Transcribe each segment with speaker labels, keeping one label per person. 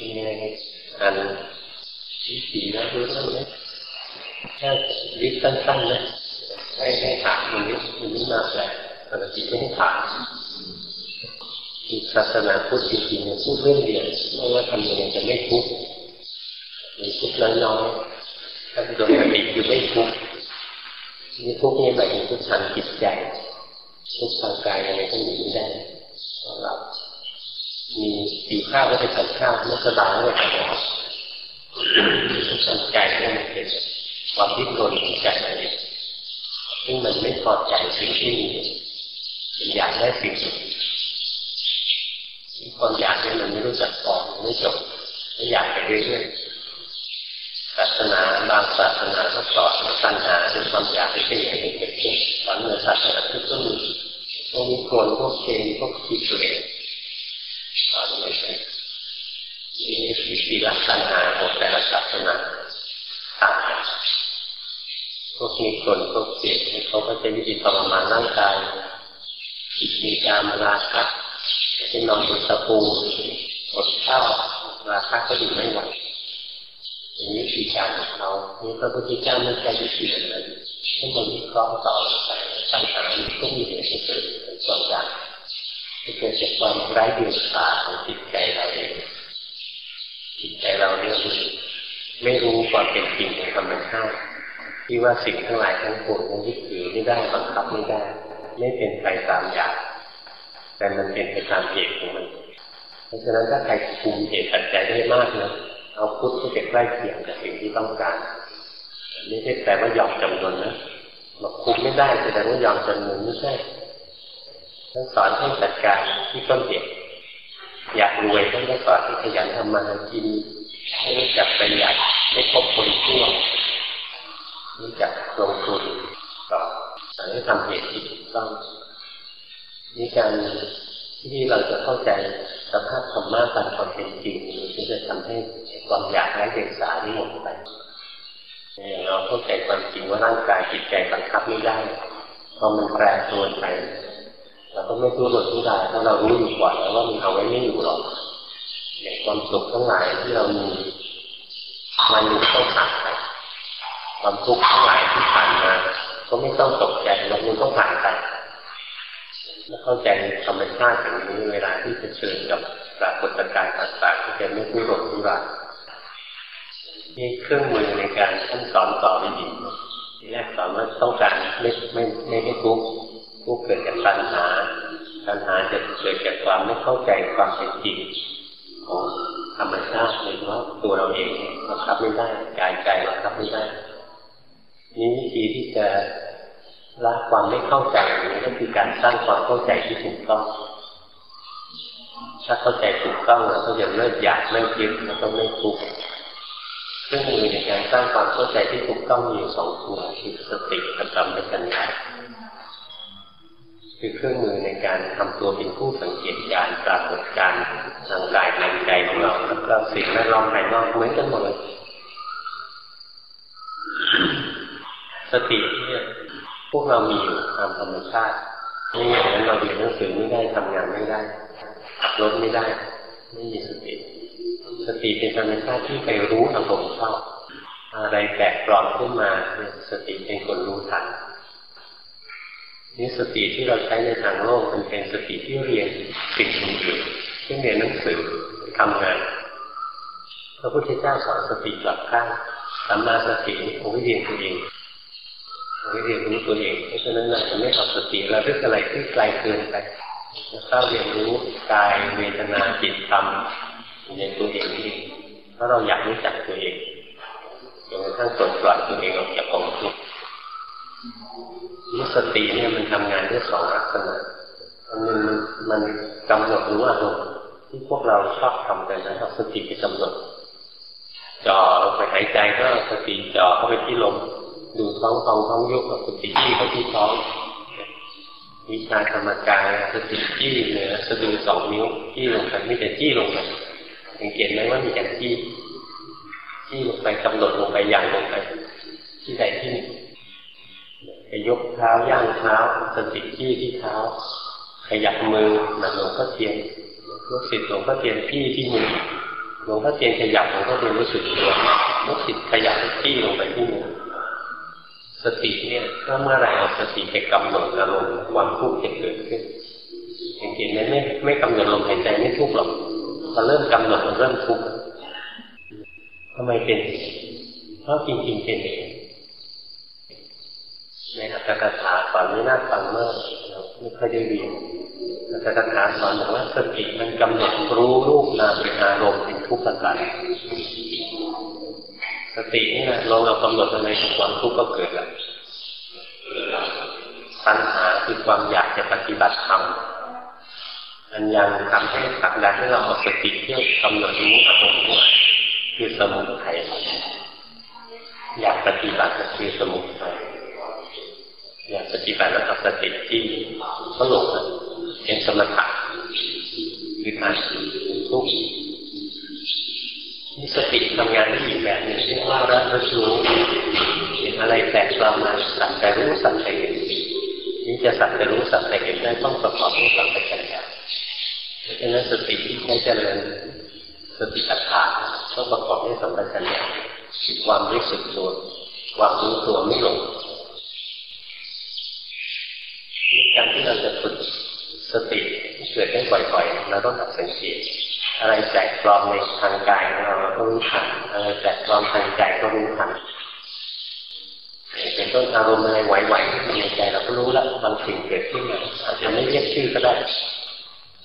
Speaker 1: ยังไงอ่านวิถีนะรู้เรื่องไหมแค่วิตสั้นๆนะให้ให้ถามมันนิดมันนิดมากเลยปกติไม่ให้ถามศาสนาพุทธจริงๆเนี่ยพูดเรื่องเดียวว่าทำยังไงจะไม่ทุกข์มีทุกข์น้อยๆถ้าโดยปกติคือไม่ทุกข์นี่ทุกข์นี่หมายถึงทุกข์ทางจิตใจทุกข์ทางกายอะไรก็หนีไม่ได้ของเรา มีสีข้าวก็ไปตัดข้าวไม่สบายก็ไปตัดข้าวทุกข์ทางใจนี่มันเป็นความดิ้นรนของใจซึ่งมันไม่พอใจสิ่งที่มีอยากได้สิ่งความอยากนี่มันไม่รู้จักพอไม่จบไม่อยากไปเรื่อยๆศาสนาบางศาสนาก็สอนปัญหาด้วยความอยากเป็นอย่างนี้เป็นสอนในศาสนาทุกต้นพวกมีคนพวกเกณฑ์พวกคิดเอง สอนไม่ใช่มีวิธีรักปัญหาของแต่ละศาสนาต่างกันพวกมีคนพวกเกณฑ์เขาก็จะวิธีทรมานร่างกายมีการมาลาคะที่นอนบนตะปูอดข้าวราคาก็อยู่ไม่ไหวอย่างนี้วิการของเรานี่พระพุทธเจ้าไม่ใช่วิธีอะไรที่มันมีกล้องต่อไปปัญหาก็มีเหตุเกิดเป็นสองอย่าง ที่เกิดจากความไร้เดียงสาของจิตใจเราเองจิตใจเราเนี่ยไม่รู้ความเป็นจริงของธรรมชาติที่ว่าสิ่งทั้งหลายทั้งปวงมันยึดถือไม่ได้บังคับไม่ได้ ไม่เป็นไปตามอยางแต่มันเป็นไปตามเหตุของมัน เพราะฉะนั้นถ้าใครคุมเหตุปัจจัยได้มากนะเอาพุทธที่จะใกล้เคียงกับสิ่งที่ต้องการไม่ใช่แต่ว่ายอมจำนวนนะบอกคุมไม่ได้แสดงว่ายอมจำนวนไม่ใช่ ต้องสอนให้จัดการที่ต้นเหตุอยากรวยต้องสอนให้ขยันทำมาหากินให้รู้จักประหยัดให้พบคนชั่วรู้จักลงทุนต่อให้ทำเหตุที่ถูกต้องนี่การที่เราจะเข้าใจสภาพธรรมะตามความเป็นจริงมันจะทำให้ความอยากไร้เดียงสาที่หมดไปอย่างเราเข้าใจความจริงว่าร่างกายจิตใจบังคับไม่ได้พอมันแปรปรวนไป เราก็ไม่รู้หลดทุรายเพราะเรารู้อยู่ก่อนแล้วว่ามันเอาไว้ไม่อยู่หรอกอย่างความสุขทั้งหลายที่เรามีมันมีต้องผ่านไปความทุกข์ทั้งหลายที่ผ่านมาก็ไม่ต้องตกใจมันต้องผ่านไปเข้าใจธรรมชาติอย่างนี้เวลาที่จะเชิญกับปรากฏการณ์ต่างๆที่จะไม่รู้หลงรู้รานี่เครื่องมือในการท่านสอนต่อวิธีทีแรกสอนว่าต้องการไม่ไม่ไม่ให้ทุกข์ ทุกข์เกิดจากปัญหาปัญหาจะเกิดจากความไม่เข้าใจความเป็นจริงของธรรมชาติเลยว่าตัวเราเองบังคับไม่ได้กายใจบังคับไม่ได้นี่วิธีที่จะละความไม่เข้าใจนี่ก็คือการสร้างความเข้าใจที่ถูกต้องถ้าเข้าใจถูกต้องเราก็จะเลิกอยากเลิกยึดแล้วก็ไม่ทุกข์เครื่องมือในการสร้างความเข้าใจที่ถูกต้องมีอยู่สองตัวคือสติกับสัมปชัญญะ คือเครื่องมือในการทำตัวเป็นผู้สังเกตการปรากฏการทางกายทางใจของเราแล้วก็สิ่งแวดล้อมภายนอกเหมือนกันหมดเลยสติเนี่ยพวกเรามีอยู่ตามธรรมชาติไม่อย่างนั้นเราเรียนหนังสือไม่ได้ทำงานไม่ได้ขับรถไม่ได้ ไม่มีสติ สติเป็นธรรมชาติที่ไปรู้อารมณ์เข้าอะไรแปลกปลอมขึ้นมาสติเป็นคนรู้ทัน นี่สติที่เราใช้ในทางโลกมันเป็นสติที่เรียนสิ่งอื่นๆที่เรียนหนังสือทำงานพระพุทธเจ้าสอนสติหลักข้างสัมมาสติผมเรียนตัวเองไม่เรียนรู้ตัวเอง เพราะฉะนั้นเราจะไม่เอาสติเราเรื่องอะไรที่ไกลเกินไปถ้าเรียนรู้กายเวทนาจิตธรรมในตัวเองนี่เพราะเราอยากรู้จักตัวเองจนกระทั่งปลดปล่อยตัวเองออกจากกองทุกข์นี่ สติเนี่ยมันทำงานด้วยสองลักษณะอันนึงมันมันกำหนดรู้อารมณ์ที่พวกเราชอบทำกันนะเอาสติไปกำหนดจ่อลงไปหายใจก็สติจ่อเข้าไปที่ลมดูท้องท้องท้องยุบสติจี้เข้าที่ท้องวิชาธรรมกายสติจี้เหนือสะดือสองนิ้วจี้ลงไปไม่แต่จี้ลงไปสังเกตไหมว่ามีการจี้จี้ลงไปกำหนดลงไปอย่างลงไป ที่ใดที่หนึ่ง ไปยกเท้าย่างเท้าสติจี้ที่เท้า ขยับมือหนักลงก็เทียนลูกศิษย์หลวงพ่อเทียนพี่ที่มือหลวงพ่อเทียนขยับหลวงพ่อเทียนรู้สึกตัวลูกศิษย์ขยับที่ลงไปที่มือสติเนี่ยก็เมื่อไรเอาสติไปกำหนดอารมณ์ความทุกข์จะเกิดขึ้นเห็นไหมไม่ไม่กำหนดลมหายใจไม่ทุกข์หรอกพอเริ่มกำหนดมันเริ่มทุกข์ทำไมเป็นเพราะจริงๆเป็นเอง ในอัตถกถาตอนนี้น่าฟังมากไม่ค่อยได้เรียนอัตถกถาสอนบอกว่าสติมันกำหนดรู้รูปนามเป็นอารมณ์เป็นทุกข์ต่าสตินี่นะลองเรากำหนดอะไรความทุกข์ก็เกิดแล้วปัญหาคือความอยากจะปฏิบัติธรรมอันยังทำให้ขับดันให้เราเอาสติเที่ยวกำหนดรู้อารมณ์ด้วยคือสมุทัยอยากปฏิบัติคือสมุทัย อยากปฏิบัติแล้วกับสติที่ก็หลงเป็นสมถะคือการทุกข์นี่สติทำงานได้อีกแบบหนึ่งเรียกว่ารับรู้เห็นอะไรแปลกปลอมมาสักแต่รู้สักแต่เห็นนี่จะสักแต่รู้สักแต่เห็นได้ต้องประกอบด้วยสัมปชัญญะเพราะฉะนั้นสติที่ใช้เจริญสติปัฏฐานต้องประกอบด้วยสัมปชัญญะความรู้สึกตัวความรู้ตัวไม่หลง การที่เราจะฝึกสติเกิดได้บ่อยๆเราต้องหัดสังเกตอะไรแปลกปลอมในทางกายของเราเราก็รู้ทันอะไรแปลกปลอมทางใจก็รู้ทันเป็นต้นอารมณ์อะไรไหวๆในใจเราก็รู้แล้วบางสิ่งเกิดขึ้นมาอาจจะไม่เรียกชื่อก็ได้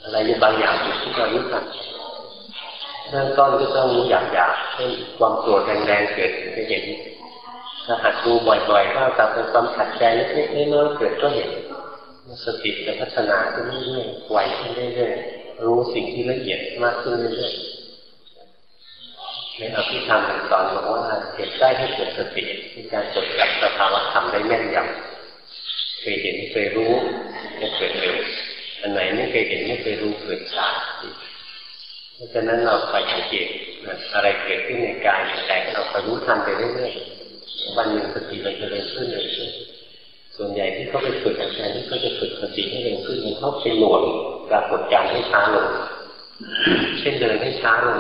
Speaker 1: อะไรบางอย่างที่เรารู้ทันเริ่มต้นก็ต้องรู้อย่างๆเช่นความโกรธแรงๆเกิดจะเห็นถ้าหัดดูบ่อยๆก็ตามเป็นความขัดใจเล็กๆน้อยๆเกิดก็เห็น สติจะพัฒนาขึ้นเรื่อยๆไวขึ้นเรื่อยๆรู้สิ่งที่ละเอียดมากขึ้นเรื่อยๆในอภิธรรมสอนบอกว่าเหตุได้ให้เกิดสติในการจดจำสภาวะธรรมได้แม่นยำเคยเห็นเคยรู้จะเกิดเร็วอันไหนไม่เคยเห็นไม่เคยรู้เกิดช้าเพราะฉะนั้นเราคอยสังเกตอะไรเกิดขึ้นในกายแต่เราคอยรู้ทันไปเรื่อยๆวันหนึ่งสติเราจะเร็วขึ้นเรื่อยๆ ส่วนใหญ่ที่เขาไปฝึกอาจารย์ที่เขาจะฝึกสติให้เร็วขึ้นเขาไปหน่วงปรากฏการให้ช้าลง เช่นเดินให้ช้าลง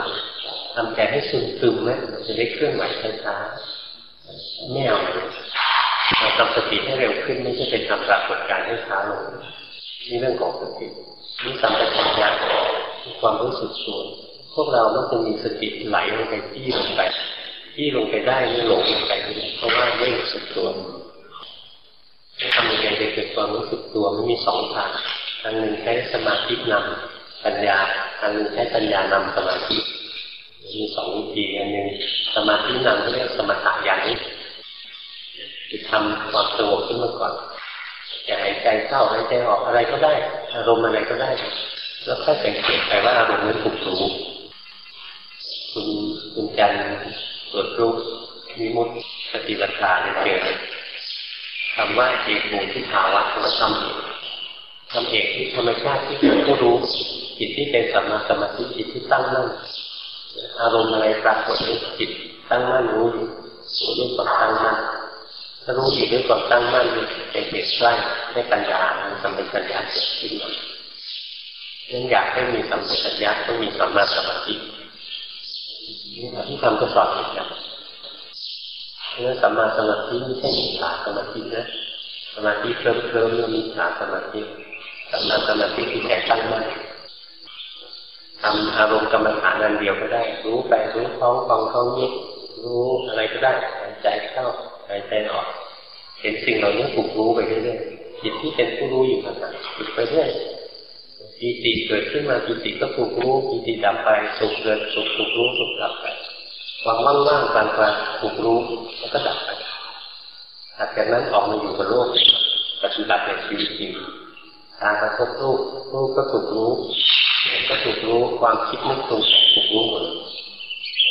Speaker 1: ทำใจให้ซึมซึมไหมจะได้เคลื่อนไหวช้าๆแนวเราทำสติให้เร็วขึ้นไม่ใช่เป็นทำปรากฏการให้ช้าลงนี่เรื่องของสตินี่สัมปชัญญะความรู้สึกตัวพวกเราต้องจะมีสติไหลลงไปที่ลงไปที่ลงไปได้ไม่หลงไปเพราะว่าไม่รู้สึกตัว ทำยังไงจะเกิดความรู้สึกตัวมันมีสองทางทางหนึ่งใช้สมาธินำปัญญาทางหนึ่งใช้ปัญญานำสมาธิมีสองวิธีอันหนึ่งสมาธินำเรียกสมถะอย่างนี้จะทำความสงบขึ้นมาก่อนจะหายใจเข้าหายใจออกอะไรก็ได้ อารมณ์อะไรก็ได้ แล้วค่อยสังเกตไปว่าอารมณ์นั้นถูกรู้คุณคุณจันตรวจรูปมีมุตปฏิบัติการเจอ คำว่าเอกบูที่ภาวะธรรมธรรมทำเอกที่ธรรมชาติที่เป็นผู้รู้จิตที่เป็นสัมมาสมาธิจิตที่ตั้งมั่นอารมณ์อะไรปรากฏในจิตตั้งมั่นรู้อยู่ด้วยความตั้งมั่นถ้ารู้อยู่ด้วยความตั้งมั่นเป็นเหตุใกล้ให้ปัญญาสัมปชัญญะเกิดขึ้นนั่นอยากให้มีสัมปชัญญะต้องมีสัมมาสมาธินี่ที่ทำก็สอนอีกอย่าง เนั้นสัมมาสมาธิไม่ใช่มิจฉาสมาธินะสมาธิเคลิ้มเคลิ้มเรื่องมิจฉาสมาธิสัมมาสมาธิที่แข็งตั้งมั่นทำอารมณ์กรรมฐานอันเดียวก็ได้ รู้ไปรู้ท้องฟองท้องยุบรู้อะไรก็ได้หายใจเข้าหายใจออก เห็นสิ่งเหล่านี้ถูกรู้ไปเรื่อยๆจิตที่เป็นผู้รู้อยู่ขนาดฝึกไปเรื่อยปีติเกิดขึ้นมาปีติก็ถูกรู้ปีติดับไปสุขเกิดสุขถูกรู้สุขดับไป ความว่างๆกลางๆถูกรู้แล้วก็ดับไปหลังจากนั้นออกมาอยู่กับโลกปฏิบัติในชีวิตจริงตากระทบรูปรูปก็ถูกรู้ก็ถูกรู้ความคิดนึกตรงแต่ถูกรู้หมด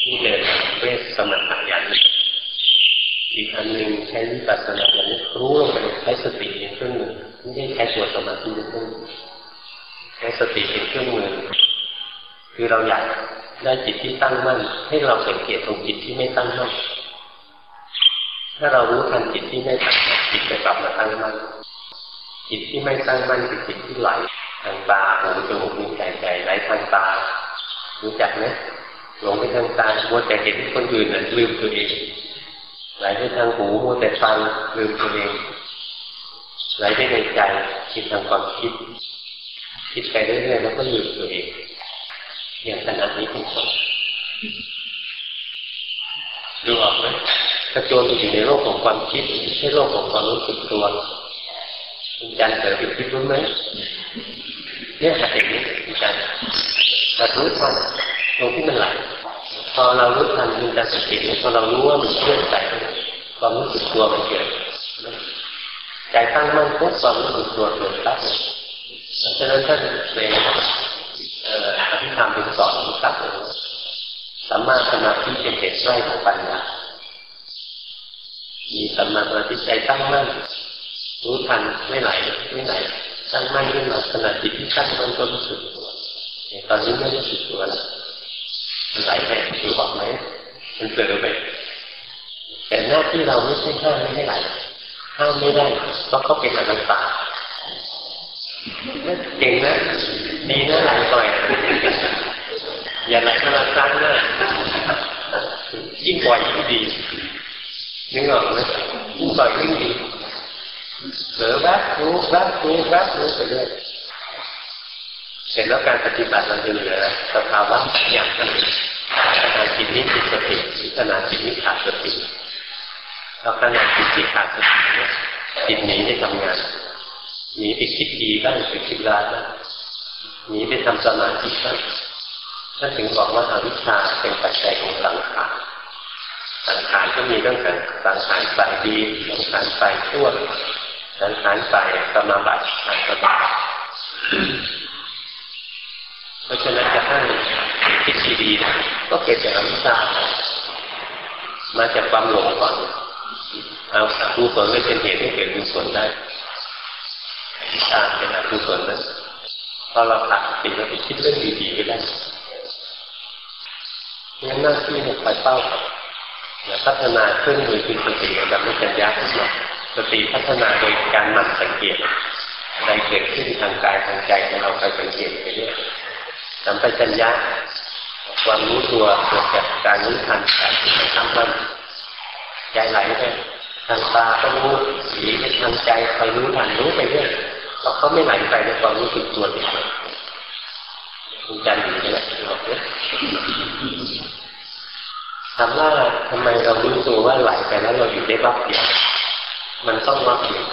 Speaker 1: นี่เลยเวสมถะอย่างนี้อีกอันหนึ่งใช้วิปัสสนาอย่างนี้รู้ลงไปใช้สติเป็นเครื่องมือไม่ใช่ใช้ตัวสมาธิเป็นเครื่องมือใช้สติเป็นเครื่องมือคือเราอยาก ได้จิตที่ตั้งมั่น ให้เราสังเกตตรงจิตที่ไม่ตั้งมั่น ถ้าเรารู้ทันจิตที่ไม่ตั้งมั่นจิตจะกลับมาตั้งมั่น จิตที่ไม่ตั้งมั่นคือจิตที่ไหลทางตาหูจมูกนิ้วกายใจไหลทางตา รู้จักไหมหลงไปทางตามัวแต่เห็นคนอื่นน่ะลืมตัวเอง ไหลไปทางหูมัวแต่ฟังลืมตัวเอง ไหลไปในใจคิดทางความคิด คิดไปเรื่อยๆแล้วก็ลืมตัวเอง อย่างขนาดนี้เป็นต้นดูออกไหมกระโจนไปอยู่ในโลกของความคิดไม่ใช่โลกของความรู้สึกตัวคุณจันเกิดไปคิดรู้ไหมเนี่ยหัดอย่างนี้คุณจันแต่รู้ทันตรงที่มันไหลพอเรารู้ทันคุณจันสังเกตพอเรารู้ว่ามันเคลื่อนไปความรู้สึกตัวมันเกิดใจตั้งมั่นปุ๊บความรู้สึกตัวเกิดรับฉะนั้นท่านใน อภิธรรมเป็นสอนตัดเลยสัมมาสมาธิเป็นเหตุไร้ของปัญญามีสัมมาสมาธิใจตั้งมั่นรู้ทันไม่ไหลไม่ไหลตั้งมั่นขึ้นมาขณะจิตที่ตั้งมั่นก็รู้สึกตัวตอนนี้ไม่รู้สึกตัวแล้วมันไหลไปรู้ออกไหมมันเกิดไปแต่หน้าที่เราไม่ใช่ห้ามไม่ให้ไหลห้ามไม่ได้เพราะเขาเป็นอนัตตาเก่งนะ ดีนะไหลปล่อยอย่าไหลขนาดสั้นนะยิ่งปล่อยยิ่งดีนึกออกไหมยิ่งปล่อยยิ่งดีเหลือแวบรู้แวบรู้แวบรู้ไปเรื่อยเสร็จแล้วการปฏิบัติเราจะเหลือสภาวะอย่างนั้นขณะจิตนี้จิตสติขณะจิตนี้ขาดสติเราขณะจิตที่ขาดสติจิตหนีไปทำงานหนีไปคิดดีบ้างไปคิดร้ายบ้าง หนีไปทำสมาธิบ้างท่านถึงบอกว่าอาวิชชาเป็นปัจจัยของสังขารสังขารก็มีเรื่องการสังขารฝ่ายดีสังขารฝ่ายชั่วสังขารฝ่ายสมาบัติสังสมาบัติเพราะฉะนั้นจะให้คิดดีๆนะก็เกิดจากอวิชชามาจากความหลงก่อนเอาอกุศลเป็นเหตุให้เกิดกุศลได้วิชาเป็นอกุศลนั้น พอเราตัดสติเราไปคิดเรื่องดีๆก็ได้งั้นหน้าที่ให้คอยเป้าแล้วพัฒนาขึ้นโดยคือสติแบบไม่จัญญาขึ้นมาสติพัฒนาโดยการหมั่นสังเกตอะไรเกิดขึ้นทางกายทางใจของเราไปสังเกตไปเรื่อยสัมปชัญญะความรู้ตัวเกิดจากการรู้ทันการทำมันใจไหลไปทางตาก็รู้สีทางใจคอยรู้ทันรู้ไปเรื่อย เราเขาไม่ไหลไปในความรู้สึกตัวเองคุณจันอยู่นี่แหละบอกเนี่ยถามว่าทำไมเรารู้ตัวว่าไหลไปแล้วเราอยู่ได้วับเดียวมันต้องวับเดียว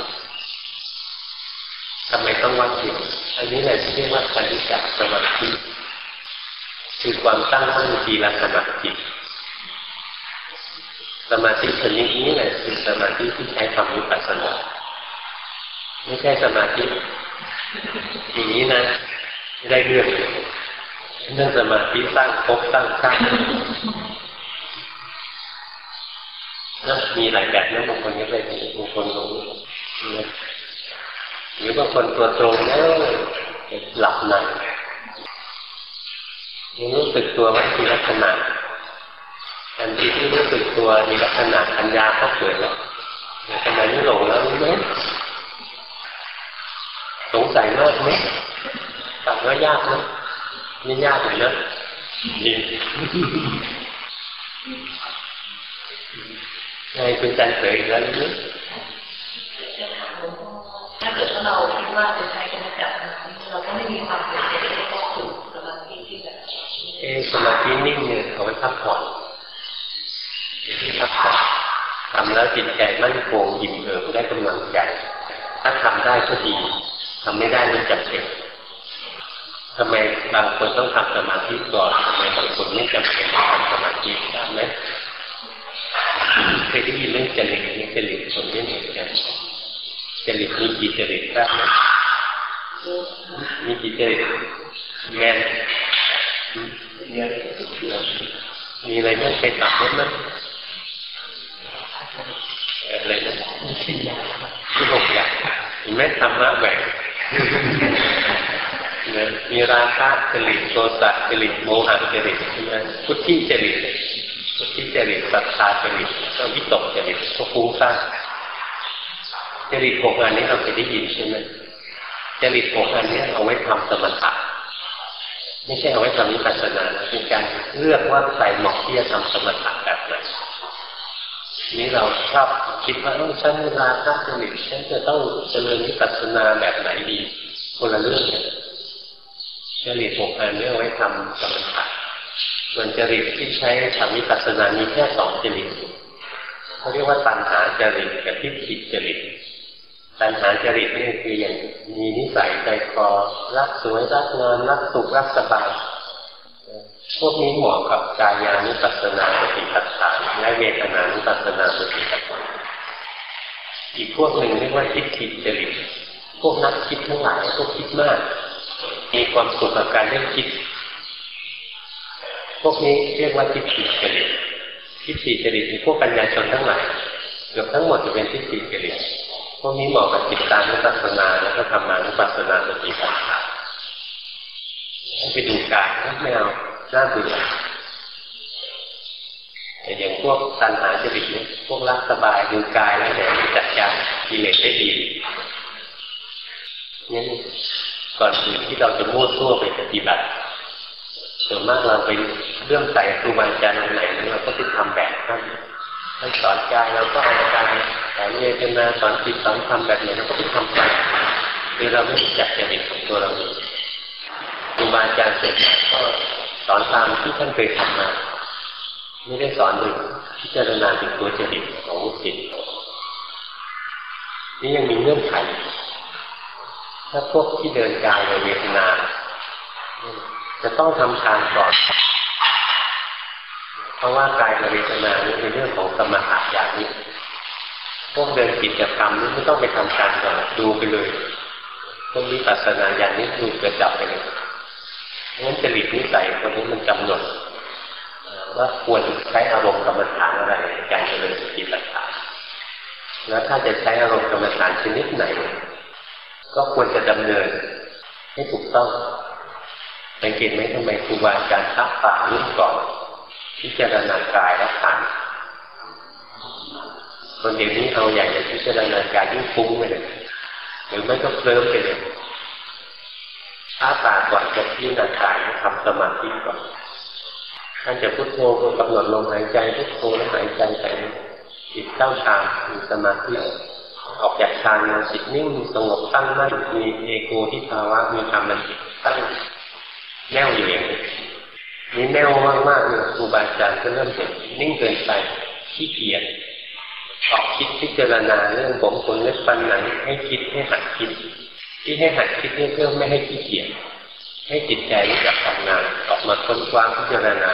Speaker 1: ทำไมต้องวับเดียวอันนี้แหละที่เรียกว่าปฏิจจสมาธิคือความตั้งมั่นทีละขณะจิตสมาธิชนิดนี้แหละคือสมาธิที่ใช้ทำวิปัสสนา ไม่ใช่สมาธิอย่างนี้นะไม่ได้เรื่องเรื่องสมาธิสร้างภพสร้างชาตินะมีหลายแบบนะบางคนก็เลยบางคนรู้หรือบางคนตัวตรงแล้วหลับในยังรู้สึกตัวว่ามีลักษณะทันทีที่รู้สึกตัวมีลักษณะปัญญาเขาเกิดแล้วทำไมไม่หลงแล้วรู้ไหม สงสัยมากไหมตัดว่ายากไหมนี่ยากเลยนะนี่ไงคุณจันเผยอีกแล้วนี่
Speaker 2: ถ้าเกิดว่าเราคิดว่าจะใช้กรรมจักรเราก็ไม่มีความเป็นไปได้ก็ถูกสมาธิที่แบบ
Speaker 1: เอสมาธินิ่งเนี่ยเอาไว้พักผ่อนพักผ่อนทำแล้วจิตใจมั่นคงอิ่มเอิบได้กำลังใจถ้าทำได้ก็ดี ทำไม่ได้ไม่จำเป็นทำไมบางคนต้องทำสมาธิก่อนทำไมบางคนไม่จำเป็นต้องทำสมาธิได้ไหมเคยได้ยินเรื่องจริตนี้จริตคนไม่เหมือนกันจริตมีกี่จริตได้ไหมมีกี่จริตแมนมีอะไรบ้างไปตัดรถไหมอะไรนะที่หกอย่างเห็นไหมธรรมะแบ่ง มีราคะจริตโทสะจริตโมหะจริตใช่ไหมพุทธิจริตพุทธิจริตศรัทธาจริตก็วิตกจริตก็ฟุ้งซ่านจริตหกอันนี้เราเคยได้ยินใช่ไหมจริตหกอันนี้เอาไว้ทำสมถะไม่ใช่เอาไว้ทำวิปัสสนาเป็นการเลือกว่าใครเหมาะที่จะทำสมถะแบบไหน นี้เราชอบคิดว่าต้องฉันเวลาตั้งจริตฉันจะต้องเจริญวิปัสสนาแบบไหนดีคนละเรื่องเนี่ยจริตหกอันนี้เอาไว้ทำสมถะส่วนจริตที่ใช้ทำวิปัสสนามีแค่สองจริตเขาเรียกว่าตัณหาจริตกับทิฏฐิจริตตัณหาจริตนี่คืออย่างมีนิสัยใจคอรักสวยรักงามรักสุขรักสบาย พวกนี้เหมาะกับกายานุปัสสนาสติปัฏฐานและเวทนานุปัสสนาสติปัฏฐานอีกพวกหนึ่งเรียกว่าทิฏฐิดจริตพวกนักคิดทั้งหลายพวกคิดมาก มีความสุขกับการได้คิด พวกนี้เรียกว่าทิฏฐิจริตทิฏฐิจริตพวกปัญญาชนทั้งหลายเกือบทั้งหมดจะเป็นทิฏฐิจริตพวกนี้เหมาะกับจิตตานุปัสสนาแล้วก็ทำมานุปัสสนาสติปัฏฐานไปดูกายไม่เอา น่าเบื่อแต่อย่างพวกตัณหาจริตเนี่ยพวกรักสบายดูกายแล้วเนี่ยจัดการกิเลสได้ดีงั้นก่อนอื่นที่เราจะมั่วซั่วไปปฏิบัติส่วนมากเราไปเรื่องใส่ครูบาอาจารย์ไหนเราก็ไปทำแบบท่านท่านสอนกายเราก็เอากายสอนเวทนาสอนจิตสอนธรรมแบบไหนเราก็ไปทำไปคือเราไม่จัดจริตของตัวเราเองครูบาอาจารย์เสร็จก็ อนตามที่ท่านเคยทำมา ไม่ได้สอนโดยพิจารณาถึงตัวจริตของจิตนี่ยังมีเงื่อนไข ถ้าพวกที่เดินกายในเวทนา จะต้องทำฌานก่อน เพราะว่ากายกับเวทนานี่เป็นเรื่องของสมถะอย่างนี้ พวกเดินกิจกรรมนี่ไม่ต้องไปทำฌานก่อนดูไปเลยพวกวิปัสสนาอย่างนี้ดูเกิดดับไปเลย งั้นจริตนิสัยคนนี้มันกำหนดว่าควรใช้อารมณ์กรรมฐานอะไรในการเจริญสติปัฏฐานแล้วถ้าจะใช้อารมณ์กรรมฐานชนิดไหน ก็ควรจะดำเนินให้ถูกต้องสังเกตไหมทำไมครูบาอาจารย์ทักป่ารุ่นก่อนพิจารณากายและขันคนเดี๋ยวนี้เอาอย่างจะพิจารณากายยิ่งฟุ้งไปเลยหรือไม่ก็เคลิ้มไปเลย ถ้าตาก่อนจะพิจารณากายทำสมาธิก่อนท่านจะพุทโธกำหนดลมหายใจพุทโธแล้วหายใจไปจิตเข้าฌานมีสมาธิออกจากฌานมาจิตนิ่งสงบตั้งมั่นมีเอโกที่ภาวะมีธรรมมันตั้งแน่วอยู่อย่างนี้นี่แน่วมากๆเลยครูบาอาจารย์ก็เริ่มเห็นนิ่งเกินไปขี้เกียจออกคิดพิจารณาเรื่องผมขนเล็บฟันหนังให้คิดให้หัดคิด ที่ให้หัดคิดเพื่อไม่ให้ขี้เกียจให้จิตใจรู้จักทำงานออกมาค้นคว้าพิจารณา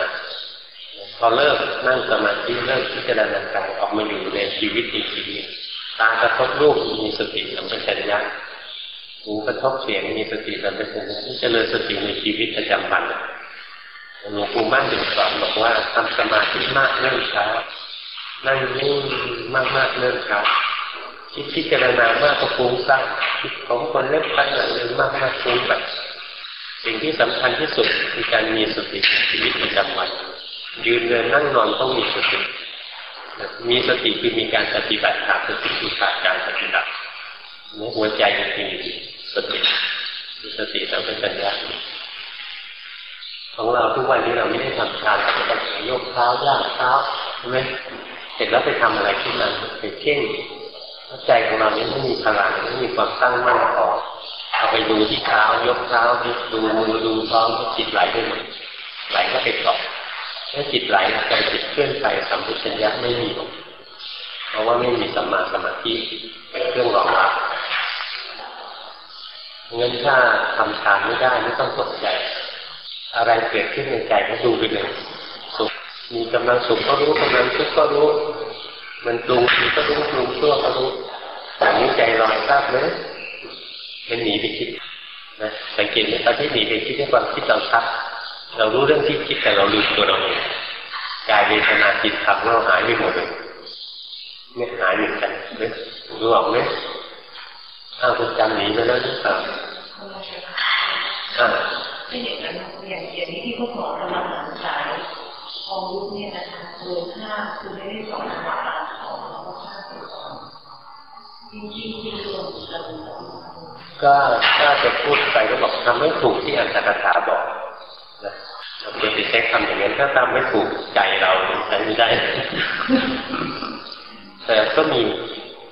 Speaker 1: พอเริ่มนั่งสมาธิเริ่มพิจารณากายออกมาอยู่ในชีวิตจริงๆตากระทบรูปมีสติสัมปชัญญะหูกระทบเสียงมีสติสัมปชัญญะเจริญสติในชีวิตประจำวันหลวงปู่มั่นถึงสอนบอกว่าทำสมาธิมากเริ่มช้านั่งนิ่งมากๆเริ่มช้า คิดพิจารณามากก็ฟุ้งซ่านคิดของคนเล็กไปหลังเริ่มมากมากฟุ้งแบบสิ่งที่สำคัญที่สุดคือการมีสติชีวิตประจำวันยืนเดินนั่งนอนต้องมีสติมีสติคือมีการปฏิบัติขาดสติคือขาดการปฏิบัติหัวใจจริงๆสติสติสัมปชัญญะของเราทุกวันนี้เราไม่ได้ทำฌานเราก็ยกเท้าย่างเท้าใช่ไหมเสร็จแล้วไปทำอะไรขึ้นมาไปเข่ง ใจของเราเนี่ยไม่มีพลังไม่มีความตั้งมั่นพอเอาไปดูที่เท้ายกเท้าดูมือดูท้องจิตไหลไปหมดไหลก็ไปเกาะถ้าจิตไหลใจจิตเคลื่อนไปสัมปชัญญะไม่มีเพราะว่าไม่มีสัมมาสมาธิเป็นเครื่องรองรับเงั้นถ้าทำฌานไม่ได้ไม่ต้องตกใจ อะไรเกิดขึ้นในใจก็ดูไปเลยสุขมีกำลังสุขก็รู้กำลังทุกข์ก็รู้ มันปรุงก็รู้ปรุงชั่วก็รู้อย่างนี้ใจลอยทราบไหมมันหนีไปคิดนะสังเกตไหมตอนที่หนีไปคิดให้ความคิดเราชัดเรารู้เรื่องที่คิดแต่เราลืมตัวเราเองกายเวทนาจิตธรรมเราหายไปหมดเลยไม่หายเหมือนกันเยรู้ออกไหมอ้าวคุณจำหนีไปแล้วหรือเปล่าอ่า
Speaker 2: ไม่อย่างนั้นอย่างอย่างนี้ที่เขาบอกกำลังสงสัยพอรู้เนี่ยนะคะเดินห้าคือไม่ได้สอนเขาแล้วก็ห้าไว ก็
Speaker 1: ถ้าจะพูดไปก็บอกทำไม่ถูกที่อันตรกถาบอกนะเราควรจะใช้คำอย่างนั้นถ้าทำไม่ถูกใจเราใช้ไม่ได้ แต่ก็มี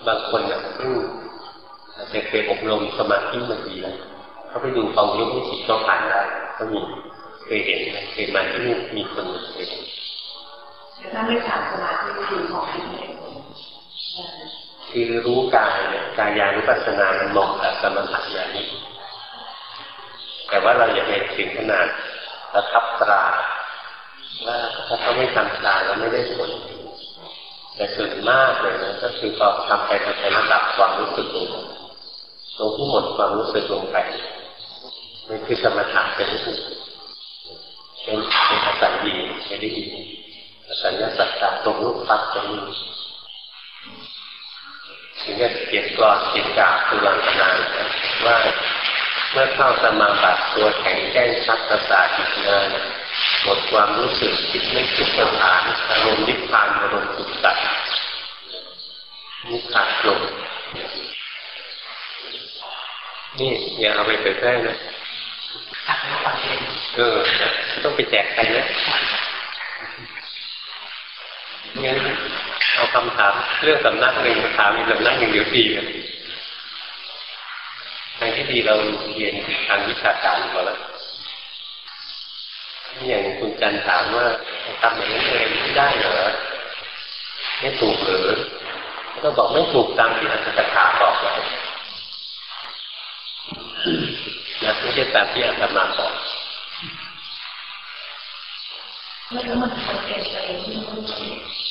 Speaker 1: บางคนนะอาจจะเคยอบรมสมาธิมาดีแล้วเขาไปดูความยุบที่จิตก็ผ่านได้ก็มีเคยเห็นเคยมาที่นี่มีคนเคยเห็น
Speaker 2: แต่ถ้าไม่ผ่านสมาธิคือของที่ไม่ได้ผล
Speaker 1: คือรู้กายเนี่ยกายานุปัสสนามันเหมาะกับสมถะอย่างนี้ แต่ว่าเราอย่าไปถึงขนาดประทับตราว่าถ้าเขาไม่ทำตราแล้วไม่ได้ผลแต่ส่วนมากเลยนะก็คือพอทำไปทำไประดับความรู้สึกลงตรงที่หมดความรู้สึกลงไปนี่คือสมถะเป็นรู้สึกเป็นเป็นอาศัยดีไม่ได้ดีอาศัยสัจจะตรงรูปปักตรงนี้ ถึงจะเขียนกรอนเขียนกาบตุลังคณาว่าเมื่อเข้าสมาบัติตัวแข็งแกร่งชัดประสาทอีกงานหมดความรู้สึกคิดไม่คิดสถานอารมณ์นิพพานอารมณ์สุขสัตย์นิพพานลงนี่อย่าเอาไปเผยแพร่นะเออต้องไปแจกใครนะ งั้นเอาคำถามเรื่องสำนักหนึ่งถามอีกสำนักหนึ่งเดี๋ยวดีกันทางที่ดีเราเรียนทางวิชาการก่อนแล้วอย่างคุณจันถามว่าทำอย่างนี้เองไม่ได้เหรอไม่ถูกหรือก็บอกไม่ถูกตามที่อัตถกถาบอกไว้นะไม่ใช่ตามที่อาตมาบอก
Speaker 2: แล้มันเป็นไปที่ไม่เริ่มจาก
Speaker 1: อ๋อ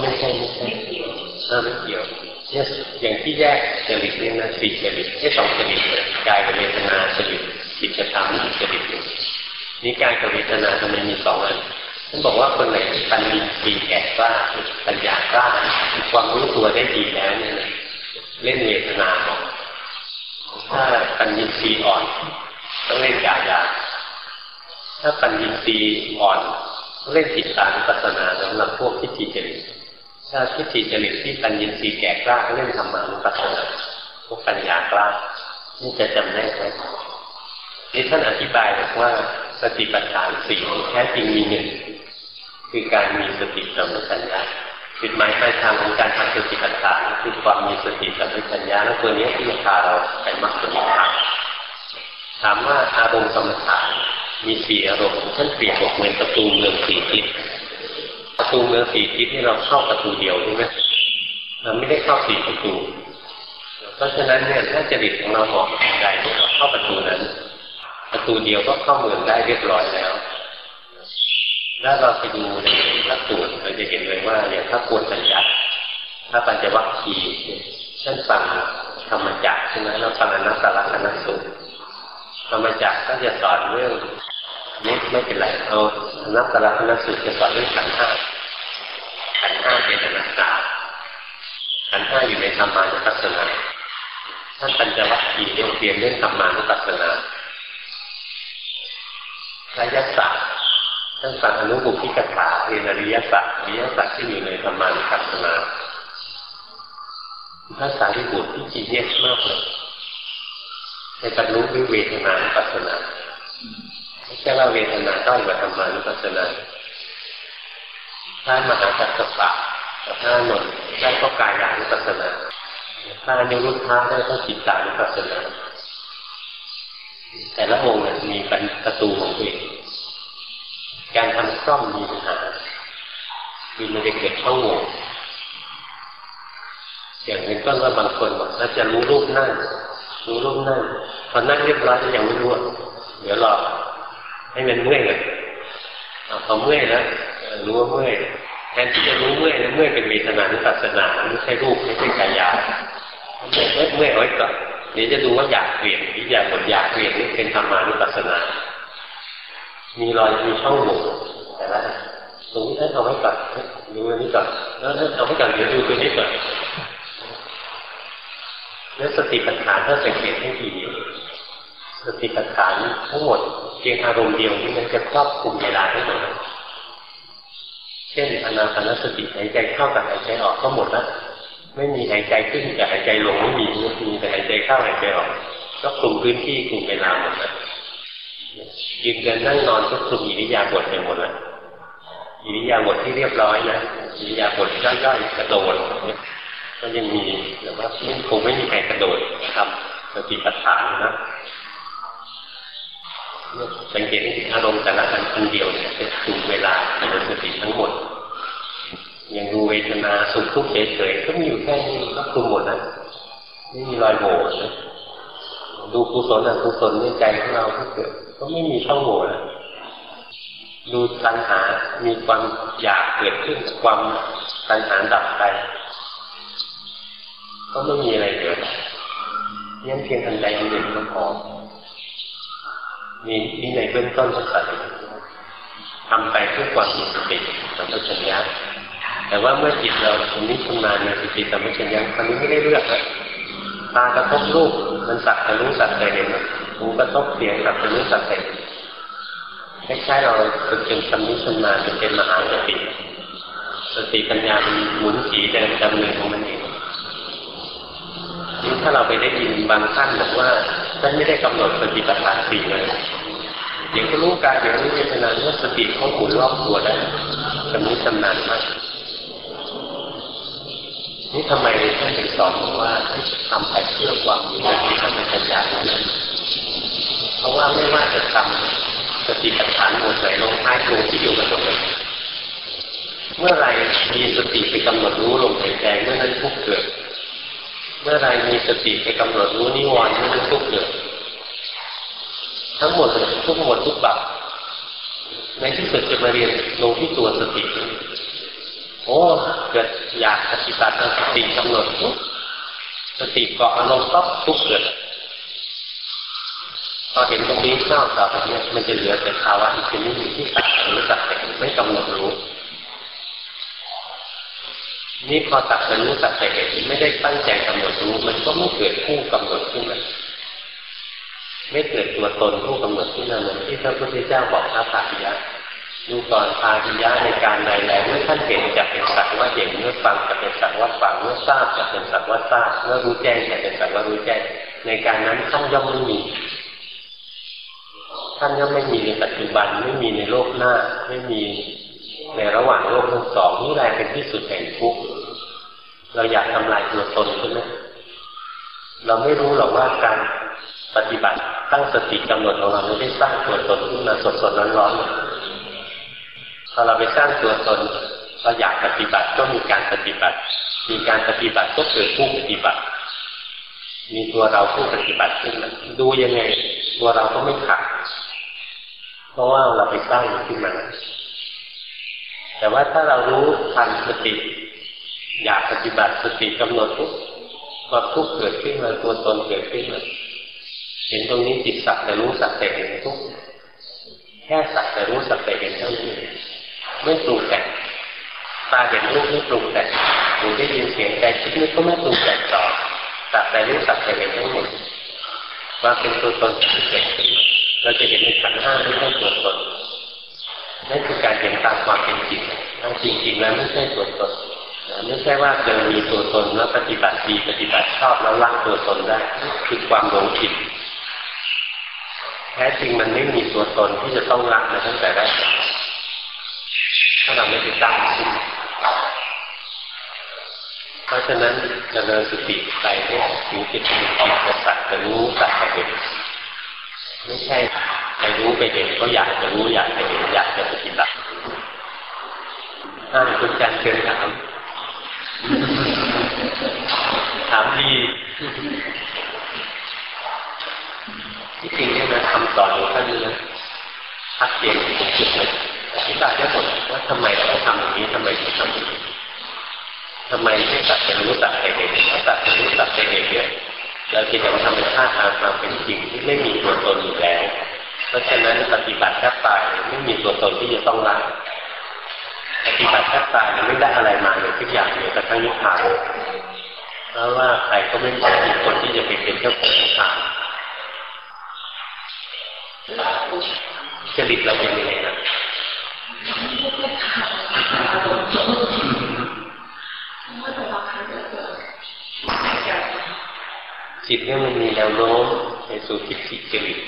Speaker 1: ไม่ใช่ไม่ใช่
Speaker 2: ไม่เกี่ยว
Speaker 1: เออไม่เกี่ยวเนี่ยอย่างที่แยกจริตเนี่ยนะสี่จริตไอ้สองจริตเลยกายกับเวทนาจริตจิตธรรมอีกจริตหนึ่งนี่กายกับเวทนาทำไมมีสองอันท่านบอกว่าคนไหนที่ปัญญาดีแก่กล้าปัญญากล้าความรู้ตัวได้ดีแล้วเนี่ยนะเล่นเวทนาออกถ้าปัญญาสีอ่อนต้องเล่นกายา ถ้าปัญญาสีอ่อนเล่นจิตตานุปัสนาสำหรับพวกที่จิจริตถ้าทิฏฐิจริตที่ปัญญสีแก่กล้าก็เล่นธรรมานุปัสสนาพวกปัญญากล้านี่จะจำได้ไหมนี่ท่านอธิบายบอกว่าสติปัฏฐานสี่แท้จริงมีหนึ่งคือการมีสติสัมปชัญญะจุดหมายปลายทางของการทำสติปัฏฐานคือความมีสติสัมปชัญญะแล้วตัวนี้ที่จะพาเราไปมรรคผลนิพพานถามว่าอารมณ์กรรมฐาน มีสี่อารมณ์ท่านเปรียบบอกเหมือนประตูเมืองสี่ทิศประตูเมืองสี่ทิศที่เราเข้าประตูเดียวใช่ไหมเราไม่ได้เข้าสี่ประตู เพราะฉะนั้นเนี่ยถ้าจริตของเราเหมาะใจที่เราเข้าประตูนั้น ประตูเดียวก็เข้าเมืองได้เรียบร้อยแล้วแล้วเราไปดูในพระสูตรเราจะเห็นเลยว่าอย่างถ้าควรปัญญาถ้าปัญจวัคคีย์ท่านฟังธรรมจักรใช่ไหมเราฟังอนัตตลักษณสูตร ธรรมจักรก็จะสอนเรื่องนี่ไม่เป็นไรเอานัตตลักษณสูตรจะสอนเรื่องขันธ์ห้าขันธ์ห้าเป็นอนัตตาขันธ์ห้าอยู่ในธรรมานุปัสสนาท่านปัญจวัคคีย์เรียนเรื่องธรรมานุปัสสนาระยะศาสตร์ท่านฟังอนุบุพิกถาเรียนอริยสัจอริยสัจที่อยู่ในธรรมานุปัสสนาภาษาที่บุตรที่จีเนียสมากเลย ในบรรลุด้วยเวทนานุปัสสนาไม่ใช่ว่าเวทนาต้องมาธรรมานุปัสสนาถ้ามหาจักรปะกับท่านนท์ได้ก็กายานุปัสสนาถ้านิรุทธาได้ก็จิตตานุปัสสนา แต่ละองค์เนี่ยมีประตูของตัวเองการทำกล้องมีปัญหาคือมันจะเกิดช่องโหว่อย่างเป็นต้นว่าบางคนบอกถ้าจะรู้รูปนั่ง รู้รูปนั่งพอนั่งเรียบร้อยยังไม่รู้เดี๋ยวรอให้มันเมื่อยเลยพอเมื่อยแล้วรู้ว่าเมื่อยแทนที่จะรู้เมื่อยแล้วเมื่อยเป็นเวทนานุปัสสนาไม่ใช่รูปไม่ใช่กายาเมื่อยเมื่อยเอาไว้ก่อนเดี๋ยวจะดูว่าอยากเปลี่ยนหรือยากหมดอยากเปลี่ยนนี่เป็นธรรมานุปัสสนา มีรอยมีช่องโหว่แต่ละตรงนี้ท่านเอาไว้ก่อนดูอันนี้ก่อนแล้วท่านเอาไว้ก่อนเดี๋ยวดูตัวนี้ก่อน แล้วสติปัฏฐานถ้าสังเกตให้ดีสติปัฏฐานทั้งหมดเพียงอารมณ์เดียวนี่มันจะครอบคลุมเวลาทั้งหมดเช่นอนาปานสติหายใจเข้ากับหายใจออกก็หมดแล้วไม่มีหายใจขึ้นแต่หายใจลงไม่มีมีแต่หายใจเข้าหายใจออก ก็คลุมพื้นที่คลุมเวลาหมดนะยืนเดินนั่งนอนก็คลุมอิริยาบถไปหมดแล้วอิริยาบถที่เรียบร้อยนะอิริยาบถย่อยๆกระโดด ก็ยังมีแต่ว่าคงไม่มีใครกระโดดทำสติปัฏฐานนะสังเกตให้ถึงอารมณ์แต่ละอันอันเดียวเนี่ยเป็นถูกเวลาเป็นสติทั้งหมดย่างดูเวทนาสุขทุกข์เฉยๆก็มีอยู่แค่นี้ก็คุมหมดนะไม่มีรอยโหว่นะดูกุศลอกุศลในใจของเราที่เกิดก็ไม่มีช่องโหว่นะดูตัณหา มีความอยากเกิดขึ้นความตัณหาดับไป ก็ไม่มีอะไรเหลือยังเพียงอันใดอันหนึ่งก็พอมีนี่ในเบื้องต้นก็สั่ทำไปเพื่อความมีสติสัมปชัญญะแต่ว่าเมื่อจิตเราชำนิชำนาญในสติสัมปชัญญะคราวนี้ไม่ได้เลือกเลยตากระทบรูปมันสักแต่รู้สักแต่เห็นหูกระทบเสียงสักแต่รู้สักแต่คล้ายๆเราฝึกจนชำนิชำนาญจนเป็นมหาสติ สติปัญญามันหมุนสีเดินดำเนินของมันเอง นี่ถ้าเราไปได้ยินบางท่านบอกว่าท่านไม่ได้กำหนดสติปัฏฐานสี่เลยเดี๋ยวก็รู้กายเดี๋ยวรู้เวทนาเมื่อสติเขาหมุนรอบตัวได้ชำนิชำนาญมากนี่ทำไมท่านถึงสอนบอกว่าให้ทำไปเพื่อความมีสติสัมปชัญญะนั้นเพราะว่าไม่ว่าจะทำสติปัฏฐานหมดไหนลงท้ายลงที่อยู่กับตรงนั้นเมื่อไรมีสติไปกำหนดรู้ลงหายใจเมื่อนั้นทุกเกิด เมื่อไรมีสติไปกำหนดรู้นิวรณ์เมื่อนั้ทุกข์เกิดทั้งหมดเลยทุกหมดทุกแบบในที่สุดจะมาเรียนลงที่ตัวสติ โอ้เกิดอยากปฏิบัติสติกำหนดสติเกาะอารมณ์ปั๊บทุกเกิดพอเห็นตรงนี้เข้าต่อไปเนี่ยมันจะเหลือแต่ภาวะอีกชนิดที่ตัดรู้สักแต่ไม่กำหนดรู้ นี่พอตัดแต่รู้สักแต่เห็นไม่ได้ตั้งใจกำหนดรู้ มันก็ไม่เกิดผู้กำหนดขึ้นมาไม่เกิดตัวตนผู้กำหนดขึ้นมาเหมือนที่พระพุทธเจ้าบอกพระปาฏิยะดูก่อนพาปิยะในการใดๆเมื่อท่านเห็นจะเป็นสัตว์ว่าเห็นเมื่อฟังจะเป็นสัตว์ว่าฟังเมื่อทราบจะเป็นสัตว์ว่าทราบเมื่อรู้แจ้งจะเป็นสัตว์ว่ารู้แจ้ง ในการนั้นท่านย่อมไม่มีท่านย่อมไม่มีในปัจจุบันไม่มีในโลกหน้า ไม่มี ในระหว่างโลกทั้งสองนี่แหละเป็นที่สุดแห่งทุกข์เราอยากทำลายตัวตนใช่ไหมเราไม่รู้หรอกว่าการปฏิบัติตั้งสติกำหนดของเราไม่ได้สร้างตัวตนขึ้นมาสดๆร้อนๆพอเราไปสร้างตัวตนเราอยากปฏิบัติก็มีการปฏิบัติ มีการปฏิบัติก็เกิดผู้ปฏิบัติ มีตัวเราผู้ปฏิบัติขึ้นมาดูยังไง ตัวเราก็ไม่ขัดเพราะว่าเราไปสร้างขึ้นมา แต่ว่าถ้าเรารู้ทันสติ อยากปฏิบัติสติกำหนดทุกความทุกข์เกิดขึ้นมาตัวตนเกิดขึ้นมาเห็นตรงนี้จิตสักแต่รู้สักแต่เห็นทุกแค่สักแต่รู้สักแต่เห็นเท่านี้ไม่ปรุงแต่งตาเห็นรูปไม่ปรุงแต่งหูได้ยินเสียงใจคิดนึกก็ไม่ปรุงแต่งต่อสักแต่รู้สักแต่เห็นทั้งหมดว่าเป็นตัวตนเกิดขึ้นเราจะเห็นในขันห้าไม่ใช่ตัวตน นั่นคือการเห็นตามความเป็นจริงจริงๆแล้วไม่ใช่ตัวตนไม่ใช่ว่าเดินมีตัวตนแล้วปฏิบัติดีปฏิบัติชอบแล้วละตัวตนได้คือความหลงผิดแท้จริงมันไม่มีตัวตนที่จะต้องละมาตั้งแต่แรกถ้าเราไม่ได้ตั้งเพราะฉะนั้นดำเนินสติไปเนี่ยถึงจะมีความจะสัตว์จะรู้สัตว์เห็น ไม่ใช่ไปรู้ไปเห็นก็อยากจะรู้อยากจะเห็นอยากจะปฏิบัติถ้าคุณจันเชิญถามถามดีที่จริงเนี่ยนะคำสอนของท่านนี่นะชัดเจนทุกจุดเลยอธิบายได้หมดว่าทำไมเราทำอย่างนี้ทำไมถึงทำอย่างนี้ทำไมไม่ตัดแต่รู้ตัดแต่เห็นตัดแต่รู้ตัด เราจะเห็นธรรมชาติตามความเป็นจริงที่ไม่มีตัวตนอยู่แล้ว เพราะฉะนั้นปฏิบัติแค่ตายไม่มีตัวตนที่จะต้องละปฏิบัติแค่ตายไม่ได้อะไรมาเลยทุกอย่างเลยกระทั่งนิพพานเพราะว่าใครก็ไม่ใช่คนที่จะไปเป็นเจ้าของนิพพานจริตเราเป็นยังไงนะ จิตเนี่ยมันมีแนวโน้มไปสู่ทิฏฐิจริต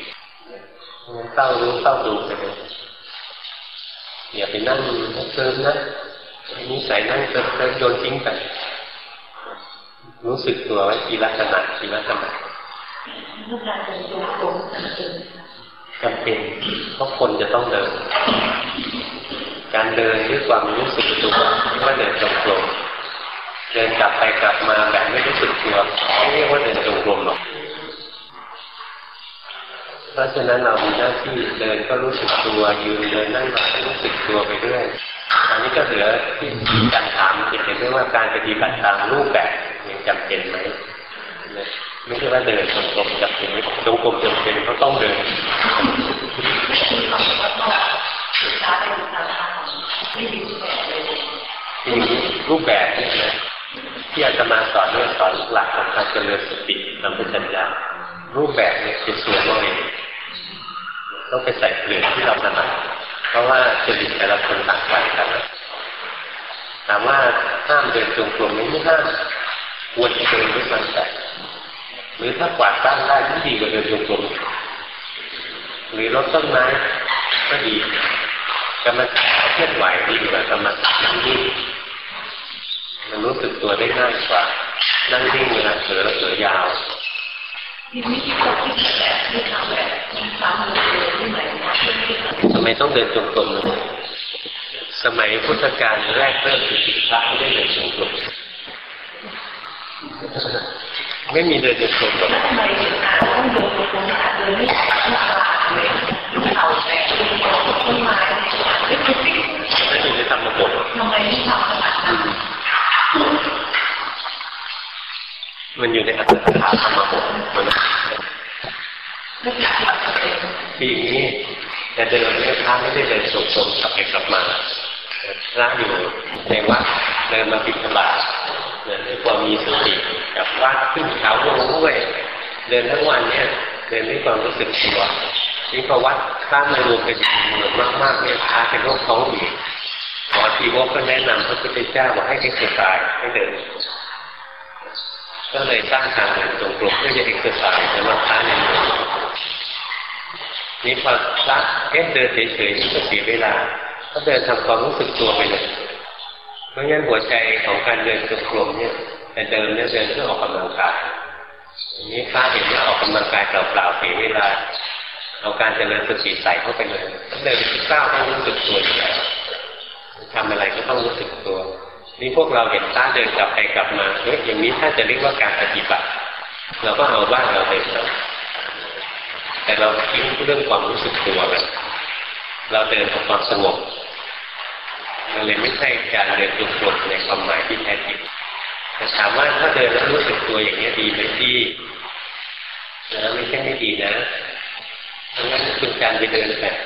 Speaker 1: งั้นเฝ้ารู้เฝ้าดูไปเลยอย่าไปนั่งเติมนะนิสัยนั่งเติมเติมโยนทิ้งไปรู้สึกตัวไว้ทีละขณะทีละขณะ
Speaker 2: ลูกการเดินจงกรมจำเป็น
Speaker 1: จำเป็นเพราะคนจะต้องเดิน การเดินด้วยความรู้สึกตัวเรียกว่าเดินจงกรม เดินกลับไปกลับมาแบบไม่รู้สึกตัวไม่เรียกว่าเดินจงกรมหรอก เพราะฉะนั้นเรามีหน้าที่เดินก็รู้สึกตัวยืนเดินนั่งนอนก็รู้สึกตัวไปเรื่อยอันนี้ก็เหลือที่การถามเกี่ยวกับเรื่องว่าการปฏิบัติตามรูปแบบยังจำเป็นไหมไม่ใช่ว่าเดินจงกรมจำเป็นจงกรมจำเป็นก็ต้องเดิน
Speaker 2: ไม่ใช่ความว่าต้องศึกษาไปศึกษาทางไม่ดีแบบเลย
Speaker 1: ทีนี้รูปแบบเนี่ยนะ ที่อาจะมาสอนเนี่ยสอนหลักของการเจริญสติสัมปชัญญะรูปแบบเนี่ยเป็นส่วนเราเองต้องไปใส่เปลือกที่เราถนัดเพราะว่าจริตแต่ละคนต่างกันถามว่าห้ามเดินจงกรมไม่ห้ามควรจะเดินด้วยซ้ำแต่หรือถ้ากวาดบ้านได้ก็ดีกว่าเดินจงกรมหรือรดต้นไม้ก็ดีกรรมฐานเคลื่อนไหวดีกว่ากรรมฐานนั่งนิ่ง มันรู้สึกตัวได้ง่ายกว่านั่งนิ่งเวลาเผลอเผลอยาว
Speaker 2: ทีนี้ที่เราคิดแบบที่ทำแบบมีซ้ำเลยที่ไหนนะที่ไม่ทำ
Speaker 1: ทำไมต้องเดินจงกรมนะสมัยพุทธกาลแรกเริ่มคือพระไม่ได้เดินจงกรมไม่มีเดินจงกรมหรอก
Speaker 2: แล้วทำไมถึงต้องโยนไปตรงนี้โดยไม่ตัดไม่ขาดเลยเอาแต่ต้นไม้ไม่คิด
Speaker 1: ไม่มีได้ทำระบบ
Speaker 2: ทำไมไม่ทำขนาดนั้น
Speaker 1: มันอยู่ในอรรถกถาธรรมบทมัน
Speaker 2: ไม่คิดที่เราจะเป็น
Speaker 1: ที่อย่างนี้แต่เดินเนี่ยพระไม่ได้เดินจงกรมกลับไปกลับมาพระอยู่ในวัดเดินมาบิณฑบาตเดินด้วยความมีสติกับวัดขึ้นเขาลงห้วยเดินทั้งวันเนี่ยเดินด้วยความรู้สึกตัวนี่พอวัดข้ามมารวมกันอยู่หมู่มากๆเนี่ยพระเป็นโรคท้องอืดหมอชีวกก็แนะนำพระพุทธเจ้าว่าให้เอ็กซ์ไซส์ให้เดิน ก็เลยสร้างทางเดินจงกรมเพื่อจะเอ็กซ์ไซส์แต่ว่าพระเนี่ยนี่พอพระเอ๊ะเดินเฉยๆก็เสียเวลา ก็เดินทำความรู้สึกตัวไปเลยเพราะงั้นหัวใจของการเดินจงกรมเนี่ยแต่เดินเนี่ยเดินเพื่อออกกำลังกายนี้พระเห็นว่าออกกำลังกายเปล่าๆเสียเวลาเอาการเจริญสติใส่เข้าไปเลยเดินก้าวต้องรู้สึกตัวอยู่แล้วทำอะไรก็ต้องรู้สึกตัว นี่พวกเราเห็นพระเดินกลับไปกลับมาเฮ้ยอย่างนี้ถ้าจะเรียกว่าการปฏิบัติ เราก็เอาบ้าเราเดินแล้วแต่เราทิ้งเรื่องความรู้สึกตัวไปเราเดินกับความสงบมันเลยไม่ใช่การเดินจงกรมในความหมายที่แท้จริงแต่ถามว่าถ้าเดินแล้วรู้สึกตัวอย่างนี้ดีไหมดีนะไม่ใช่ไม่ดีนะเพราะงั้นคุณการไปเดินแบบ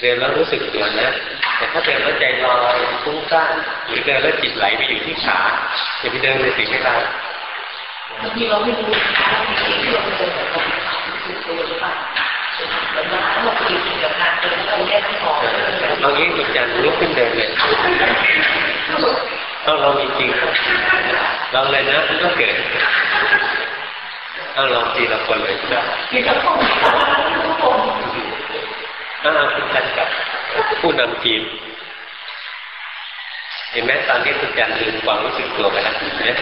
Speaker 1: เดินแล้วรู้สึกตัวนะแต่ถ้าเดินแล้วใจลอยฟุ้งซ่านหรือเดินแล้วจิตไหลไปอยู่ที่ขาอย่าไปเดินเลยสิไม่ได้
Speaker 2: บางทีเราไม่รู้เราไม่รู้ที่เราเดินแต่เราคือตัวหรือเปล่าเหมือนว่าเราติกับการเดินเราแยกไม่ออก
Speaker 1: เอางี้คุณจันทร์ลุกขึ้นเดินเลยเอาลองจริงๆลองเลยนะมันก็เกิดเอาลองทีละคนเลยจ้ะ อ้าวคุณจันกับผู้นำทีมเห็นไหมตอนนี้คุณจันลืมความรู้สึกตัวไปแล้วเนี่ย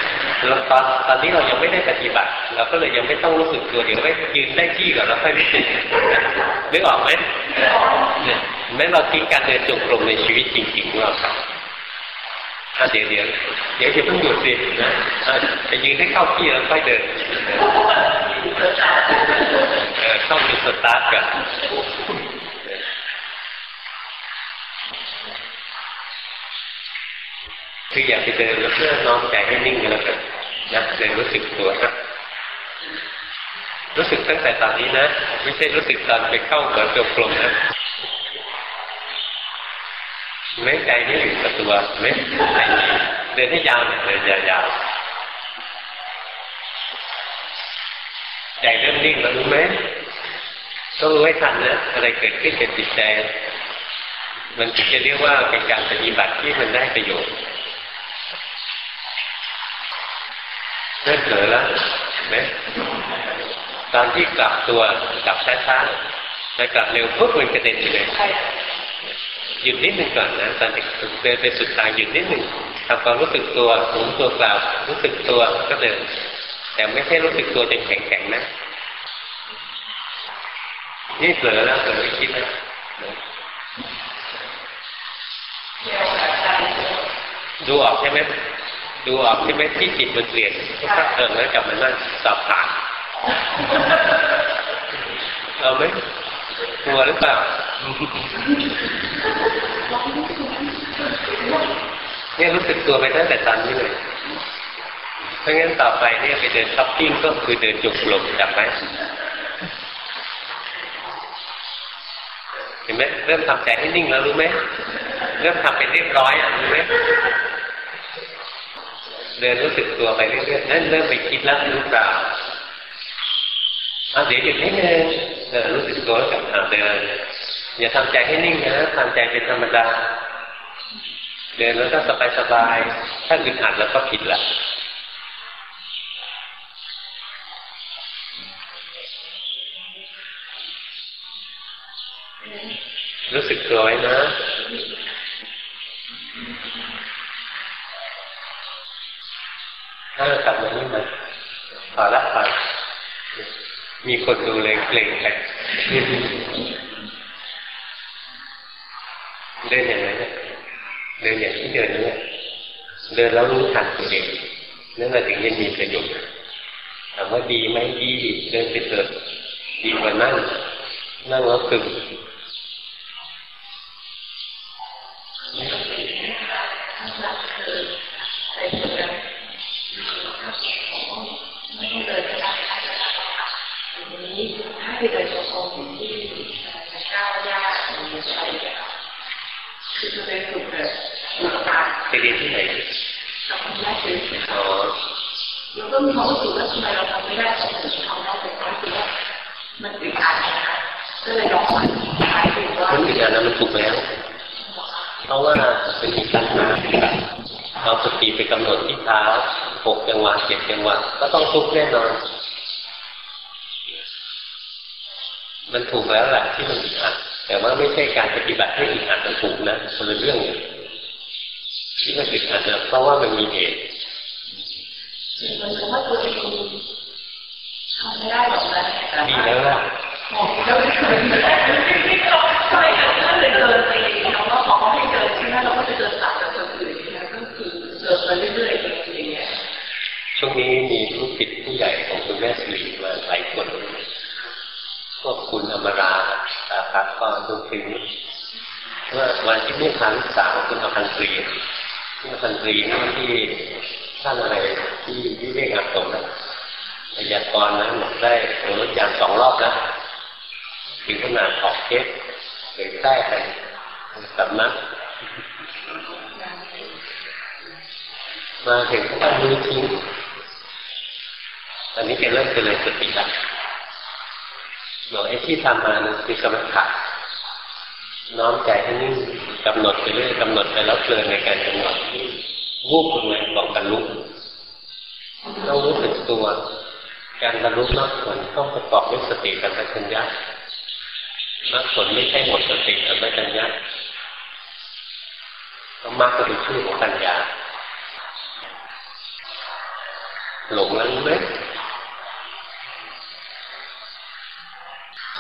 Speaker 1: แล้วตอนตอนนี้เรายังไม่ได้ปฏิบัติ เราก็เลยยังไม่ต้องรู้สึกตัวเดี๋ยวไม่ยืนได้ที่ก่อนแล้วค่อยรู้สึกนึกออกไหมเนี่ยเห็นไหมเราทิ้งการเดินจงกรมในชีวิตจริงๆของเราครับเดี๋ยวเดี๋ยวเดี๋ยวจะเพิ่งหยุดสินะอะจะยืนให้เข้าที่แล้วค่อยเดินเออเข้าจุดสตาร์ทกัน คืออย่าไปเดินแล้วเพื่อน้อมใจให้นิ่งกันแล้วกันนะเดินรู้สึกตัวนะรู้สึกตั้งแต่ตอนนี้นะ ไม่ใช่รู้สึกตอนไปเข้าเกิดจงกรมนะไม่ใจนี่อยู่กับตัวไม่ใจนี่เดินให้ยาวเดินยาวๆใจเริ่มนิ่งแล้วรู้ไหมต้องรู้ให้ทันนะอะไรเกิดขึ้นกับจิตใจ มันถึงจะเรียกว่าเป็นการปฏิบัติที่มันได้ประโยชน์นริ่มเผลอแล้วไหมตอนที่กลับตัวกลับช้าๆแล้วกลับเร็วปุ๊บมันกระเด็นไปเลยหยุดนิดหนึ่งก่อนนะตอนเดินไปสุดทางหยุดนิดหนึ่งทำความรู้สึกตัวหมุนตัวกลับรู้สึกตัวก็เดินแต่ไม่ใช่รู้สึกตัวจนแข็งๆนะนี่เผลอแล้วเผลอคิดนะ ดูออกใช่ไหมดูออกใช่ไหมที่จิตมันเปลี่ยนก็เออแล้วกลับมานั่งสับผ่านเอาไหมกลัวหรือเปล่าเนี่ยรู้สึกตัวไปตั้งแต่ตอนนี้เลยเพราะงั้นต่อไปเนี่ยไปเดินช้อปปิ้งก็คือเดินจุกลมจำไหม ห็นไหมเริ่มทำใจให้นิ่งแล้วรู้ไหมเริ่มทำไปเรียบร้อยอะรู้ไหมเดินรู้สึกตัวไปเรื่อยๆนั่นเริ่มไปคิดแล้วรู้เปล่าเอาเดี๋ยวหยุดนิดนึงเดินรู้สึกตัวกับเดินอย่าทำใจให้นิ่งนะทำใจเป็นธรรมดา เดินแล้วก็สบายๆถ้าอึดอัดแล้วก็ผิดละ รู้สึกตัวไว้นะถ้ากลับมานี่มาพอละพอมีคนดูเลยเกรงไปเดินอย่างไรเนี่ยเดินอย่างที่เดินนี่เดินแล้วรู้ทันตัวเองนั่นแหละถึงจะมีประโยชน์ถามว่าดีไหมดีเดินไปเถิดดีกว่านั่งนั่งแล้วตึง
Speaker 2: แล้วก็มีควารู้สึกว่าทำไมเราทำไม่ได้ทำไมถึงทำได้แต่ความรู้สึกว่ามันอึดอัดนะคะก็เลยลองมันหายไปว่า
Speaker 1: มันอีกอย่างนั้นมันถูกแล้วเพราะว่าเป็นอีกปัญหาเอาสติไปกำหนดที่เท้าหกจังหวะเจ็ดจังหวะก็ต้องทุกข์แน่นอน มันถูกแล้วแหละที่มันอึดอัดแต่ว่าไม่ใช่การปฏิบัติให้อึดอัดมันถูกนะคนละเรื่องที่มันอึดอัดนะเพราะว่ามันมีเหตุ
Speaker 2: มันก็ว่าตัวเองทำไม่ได้หรอกนะ
Speaker 1: ดีแล้วล่ะ
Speaker 2: มองแล้วไม่เคยใช่ก็เลยเดินไปเขาว่าพอเขาให้เดินใช่ไหมเราก็จะเดินตามกับคนอื่นนะก็คือเดินไปเรื่อยๆอย่างเงี้ย
Speaker 1: ช่วงนี้มีลูกศิษย์ผู้ใหญ่ของคุณแม่สิริมาหลายคนพวกคุณอมราสาขาก็ดูถึงว่าวันที่นี่ทางลูกสาวคุณอภันตรีคุณอภันตรีนี่ ท่านอะไรที่วิเวกอาสมนะพยากรณ์นะหมดได้โอ้รถยางสองรอบนะถึงขนาดออกเทปเผยแพร่กันสำนักมาถึงก็ต้องมือทิ้งตอนนี้แกเริ่มเจริญสติแล้วบอกไอ้ที่ทำมานั่นคือกรรมฐานน้อมใจให้นิ่งกำหนดไปเรื่อยกำหนดไปแล้วเพลินในการกำหนด วูบขึ้นมาบอกบรรลุต้องรู้สึกตัว การบรรลุมรรคผลต้องประกอบด้วยสติกับปัญญามรรคผลไม่ใช่หมดสติกับปัญญาต้องมากก็เป็นชื่อของปัญญา หลงแล้วรู้ไหม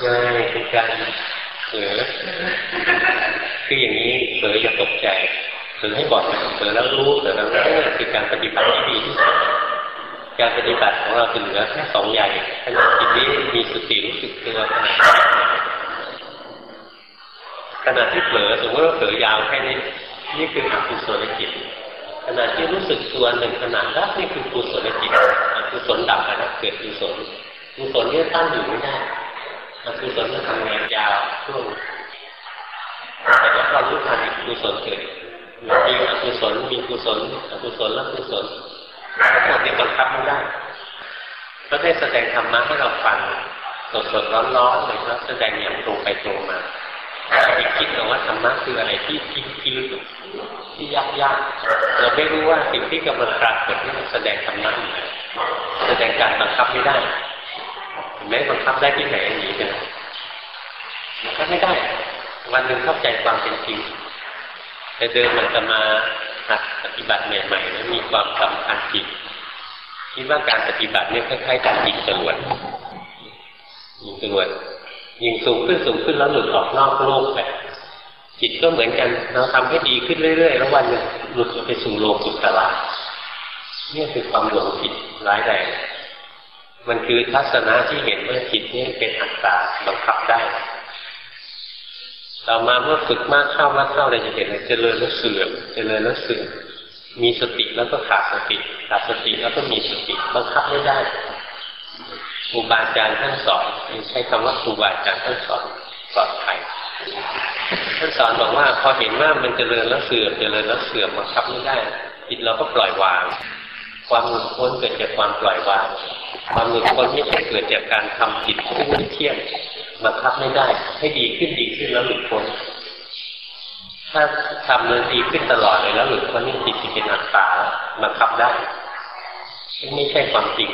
Speaker 1: ง่ายคือการเผลอคืออย่างนี้เผลออย่าตกใจ เผลอให้บอกเผลอแล้วรู้เผลอแล้วรู้นี่คือการปฏิบัติที่ดีที่สุดการปฏิบัติของเราเป็นเหลือแค่สองอย่างขณะจิตนี้มีสติรู้สึกตัวขณะที่เผลอสมมติว่าเผลอยาวแค่นี้ นี่คืออกุศลจิตขณะที่รู้สึกตัวหนึ่งขณะนั้นนี่คือกุศลจิตอกุศลดับนะเกิดกุศลกุศลนี่ตั้งอยู่ไม่ได้อกุศลมันทำงานยาวช่วงแต่ถ้าเรารู้ทันกุศลเกิด มีอกุศลมีกุศลอกุศลและกุศลทั้งหมดนี้บังคับไม่ได้ก็ได้แสดงธรรมะให้เราฟังสดสดร้อนร้อนเลยแล้วแสดงอย่างตรงไปตรงมาอีกคิดว่าธรรมะคืออะไรที่ที่ที่ลึกที่ยากยากเราไม่รู้ว่าสิ่งที่กำลังปรากฏนี่แสดงธรรมะแสดงการบังคับไม่ได้แม้บังคับได้ที่ไหนหนีไปไหนบังคับไม่ได้ วันหนึ่งเข้าใจความเป็นจริง แต่เดิมมันจะมาหัดปฏิบัติใหม่ๆแล้วมีความสำคัญจิตคิดว่าการปฏิบัติเนี่ยคล้ายๆการยิงจรวดยิงจรวดยิงสูงขึ้นสูงขึ้นแล้วหลุดออกนอกโลกไปจิตก็เหมือนกัน เราทำให้ดีขึ้นเรื่อยๆแล้ววันหนึ่งหลุดไปสู่โลกุตลาเนี่ยคือความหลงผิดร้ายแรงมันคือทัศนะที่เห็นว่าจิตนี่เป็นอัตตาบังคับได้ ต่อมาเมื่อฝึกมากเข้ามากเข้าเราจะเห็นเลยเจริญแล้วเสื่อมเจริญแล้วเสื่อมมีสติแล้วก็ขาดสติขาดสติแล้วก็มีสติบังคับไม่ได้ครูบาอาจารย์ท่านสอนใช้คำว่าครูบาอาจารย์ท่านสอนปลอดภัยท่านสอนบอกว่าพอเห็นว่ามันเจริญแล้วเสื่อมเจริญแล้วเสื่อมบังคับไม่ได้จิตเราก็ปล่อยวาง ความหลุดพ้นเกิดจากความปล่อยวาง ความหลุดพ้นไม่ใช่เกิดจากการทำผิดซึ่ไม่เที่ยง บังคับไม่ได้ ให้ดีขึ้นดีขึ้นแล้วหลุดพ้น ถ้าทำมันดีขึ้นตลอดเลยแล้วหลุดพ้นนี่จิตจะเป็นอัตตาบังคับได้ไม่ใช่ความจริง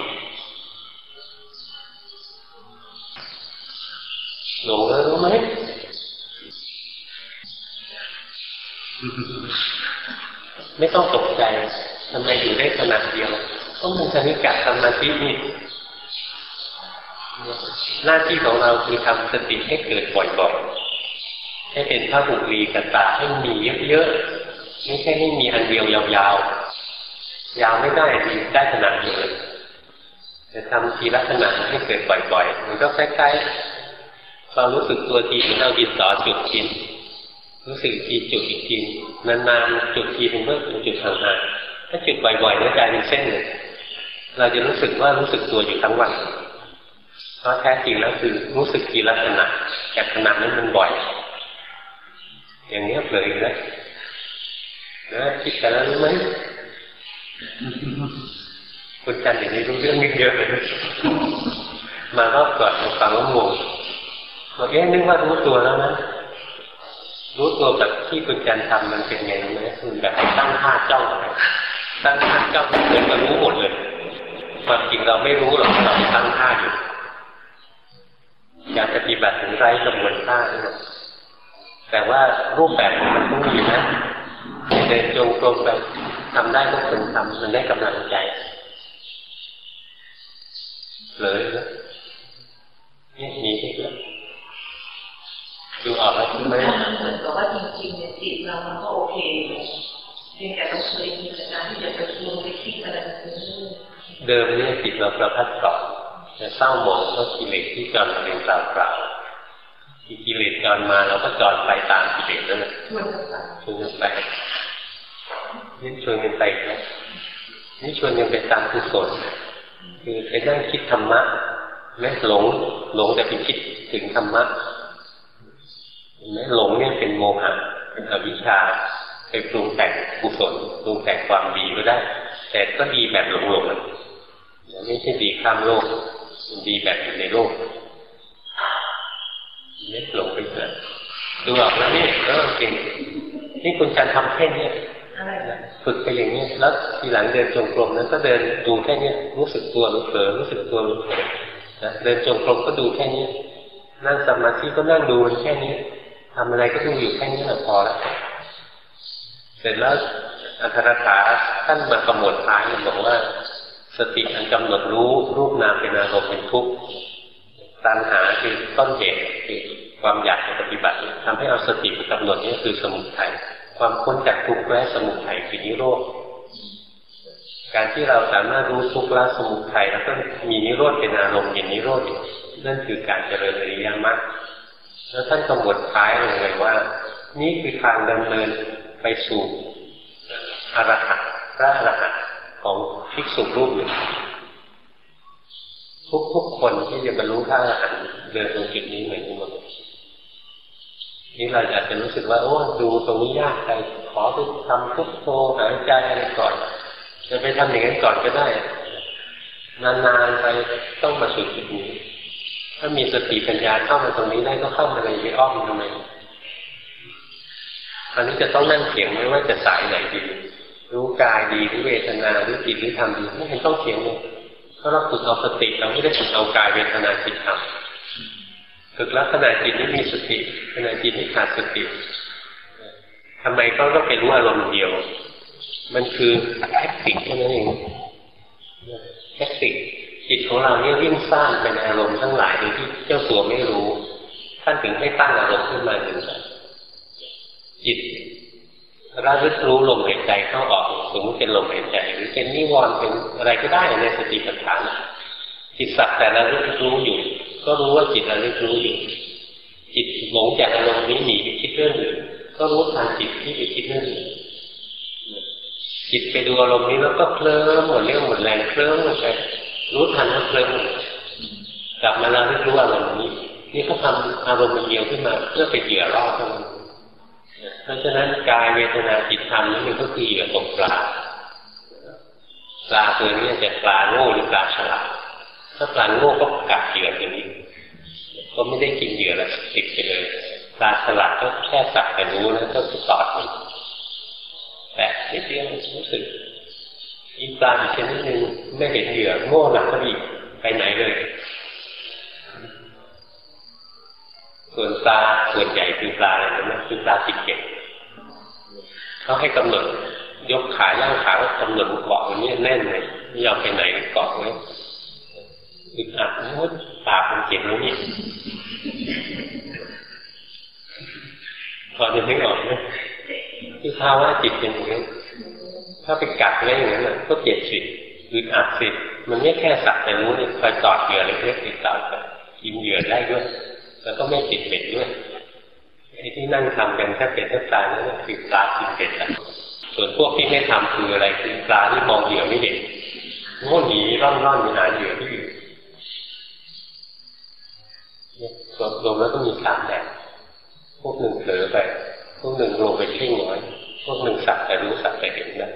Speaker 1: หลงแล้วรู้ไหมไม่ต้องตกใจทำไมอยู่ได้ขนาดเดียวต้องมีคณิกะสมาธินี่ หน้าที่ของเราคือทำสติให้เกิดบ่อยๆให้เป็นพระบุรีกตาให้มีเยอะๆไม่ใช่ให้มีอันเดียวยาวๆ ยาวไม่ได้ดีได้ขนาดเลยแต่ทำทีละขนาดให้เกิดบ่อยๆ มันก็คล้ายๆความรู้สึกตัวทีที่เราดินสอจุดกินรู้สึกทีจุดอีกทีนานๆจุดทีถึงเมื่อจุดห่างๆถ้าจุดบ่อยๆแล้วกลายเป็นเส้นเลยเราจะรู้สึกว่ารู้สึกตัวอยู่ทั้งวัน ราะแท้จริงแล้วคือรู้สึกทีละขณะแต่ขณะนั้นมันบ่อย อย่างนี้เผลออีกแล้วนะคิดกันแล้วรู้ไหมคุณจันอย่างนี้รู้เรื่องเยอะเลยมารอบก่อนฟังแล้วงงบอกเอ๊ะนึกว่ารู้ตัวแล้วนะรู้ตัวแบบที่คุณจันทำมันเป็นไงรู้ไหมคุณแบบตั้งท่าจ้องตั้งท่าจ้องเกิดมารู้หมดเลยความจริงเราไม่รู้หรอกเราตั้งท่าอยู่ การปฏิบัติถึงไร้กระบวนท่าแต่ว่ารูปแบบมันต้องมีนะเดินจงกรมแบบทำได้ก็คนทำมันได้กำลังใจเลยนะนี่มีที่เดียวดูออกแล้วใช่ไหม
Speaker 2: เหมือนกับว่าจริงๆเนี่ยจิตเรามันก็โอเคเพียงแต่ต้องเคยมีการที่จะไปคิดไปคิดอะไร
Speaker 1: เดิมเนี่ยจิตเราประพัดสอน จะเศร้าหมองเพราะกิเลสที่จอนเรียนกล่าวกล่าวที่กิเลสจอนมาเราก็จอนไปตามกิเลสนั่นแหละชวนกันไปนี่ชวนกันไปนะนี่ชวนกันไปตามกุศลคือไปนั่งคิดธรรมะไม่หลงหลงแต่ไปคิดถึงธรรมะหลงเนี่ยเป็นโมหะเป็นอวิชชาไปปรุงแต่งกุศลปรุงแต่งความดีก็ได้ แต่ก็ดีแบบหลงหลงไม่ใช่ดีข้ามโลก ดีแบบอยู่ในโลกเล็กหลงไปเกิดดูออกแล้วนี่เออเก่งนี่คุณจะทำแค่นี้ฝึกไปอย่างนี้แล้วทีหลังเดินจงกรมนั้นก็เดินดูแค่นี้รู้สึกตัวรู้เผลอรู้สึกตัวรู้เผลอเดินจงกรมก็ดูแค่นี้ นั่งสมาธิก็นั่งดูแค่นี้ทำอะไรก็ต้องอยู่แค่นี้แหละพอแล้วเสร็จแล้วอัธรถาท่านมากำหนดท้ายบอกว่า สติอันกำหนดรู้รูปนามเป็นอารมณ์เป็นทุกข์ตัณหาคือต้นเหตุคือความอยากปฏิบัติทำให้เอาสติไปกำหนดนี่คือสมุทัยความพ้นจากทุกข์และสมุทัยคือนิโรธการที่เราสามารถรู้ทุกข์ละสมุทัยแล้วก็มีนิโรธเป็นอารมณ์เห็นนิโรธนั่นคือการเจริญอริยมรรคแล้วท่านกำหนดท้ายลงเลยว่า นี่คือทางดำเนินไปสู่อรหัตพระอรหัต ของภิกษุรูปหนึ่งทุกทุกคนที่จะบรรลุพระอรหันต์เดินตรงจุดนี้เหมือนกันหมดนี่เราอาจจะรู้สึกว่าโอ้ดูตรงนี้ยากไปขอไปทำพุทโธหายใจอะไรก่อน จะไปทำอย่างนั้นก่อนก็ได้ นานๆไปต้องมาสู่จุดนี้ ถ้ามีสติปัญญาเข้ามาตรงนี้ได้ก็เข้ามาในไปอ้อมทำไมอันนี้จะต้องนั่งเขียงไม่ว่าจะสายไหนดี รู้กายดีหรือเวทนาหรือจิตหรือธรรมดีไม่เห็นต้องเขียงเลยราะเราฝึกเอาสติเราไม่ได้ฝึกเอากายเวทนาจิตทำฝึกลักษณะจิตที่มีสติขณะจิตที่ขาดสติทำไมก็ต้องเป็นรู้อารมณ์เดียว มันคือ tactic แค่นั้นเอง tactic จิตของเราเนี่ยวิ่งสร้างเป็นอารมณ์ทั้งหลายโดยที่เจ้าตัวไม่รู้ท่านถึงให้ตั้งอารมณ์ขึ้นมาหนึ่งจิต ระลึกรู้ลมหายใจเข้าออกสมมติเป็นลมหายใจ หรือเป็นนิวรณ์เป็นอะไรก็ได้ในสติปัฏฐานจิตสักแต่ระลึกรู้อยู่ ก็รู้ว่าจิตระลึกรู้อยู่ จิตหลงจากอารมณ์นี้หนีไปคิดเรื่องอื่นก็รู้ทันจิตที่ไปคิดเรื่องอื่นจิตไปดูอารมณ์นี้แล้วก็เคลิ้มหมดเรื่องหมดแรงเคลิ้มหมดไปรู้ทันแล้วเคลิ้มกลับมาแล้วรู้อารมณ์นี้ นี่เขาทำอารมณ์มันเดียวขึ้นมา เพื่อเป็นเหยื่อล่อเท่านั้น เพราะฉะนั้นกายเวทนาจิตธรรมนี่มันก็คือเหยื่อตกปลาปลาตัวนี้จะปลาโง่หรือปลาฉลาดถ้าปลาโง่ก็กัดเหยื่อตัวนี้ ก็ไม่ได้กินเหยื่อแล้วติดไปเลยปลาฉลาดก็แค่สักแต่รู้แล้วก็สอดมันแต่นิดเดียวรู้สึกอีปลาอีกชนิดหนึ่งไม่เห็นเหยื่อโง่หนักก็อีกไปไหนเลย ส่วนปลาส่วนใหญ่คือปลาอะไรนะคือปลาติดเก็บเขาให้กำหนด ยกขาย่างขาแล้วกำหนดเกาะอย่างนี้แน่นเลยไม่ยอมไปไหนเกาะไว้อึดอัดโอ้ปากมันเจ็บแล้วนี่พอจะนึกออกไหมคือภาวะจิตเป็นอย่างนี้ถ้าไปกัดไว้อย่างนั้นก็เจ็บสิอึดอัดสิมันไม่แค่สักแต่รู้นี่คอยตอดเหยื่อเล็กๆติดต่อไปกินเหยื่อได้ด้วย แล้วก็ไม่ติดเบ็ดด้วยไอ้ที่นั่งทำกันแค่เป็ดแค่ปลานี่คือปลากินเบ็ดอะส่วนพวกที่ไม่ทำคืออะไรคือปลาที่มองเหยื่อไม่เห็นโง่หนีร่อนร่อนหาเหยื่อที่อื่รวมแล้วก็มีสามแบบพวกหนึ่งเผลอไป พวกหนึ่งลงไปเพ่งน้อย พวกหนึ่งสักแต่รู้สักแต่เห็นนะ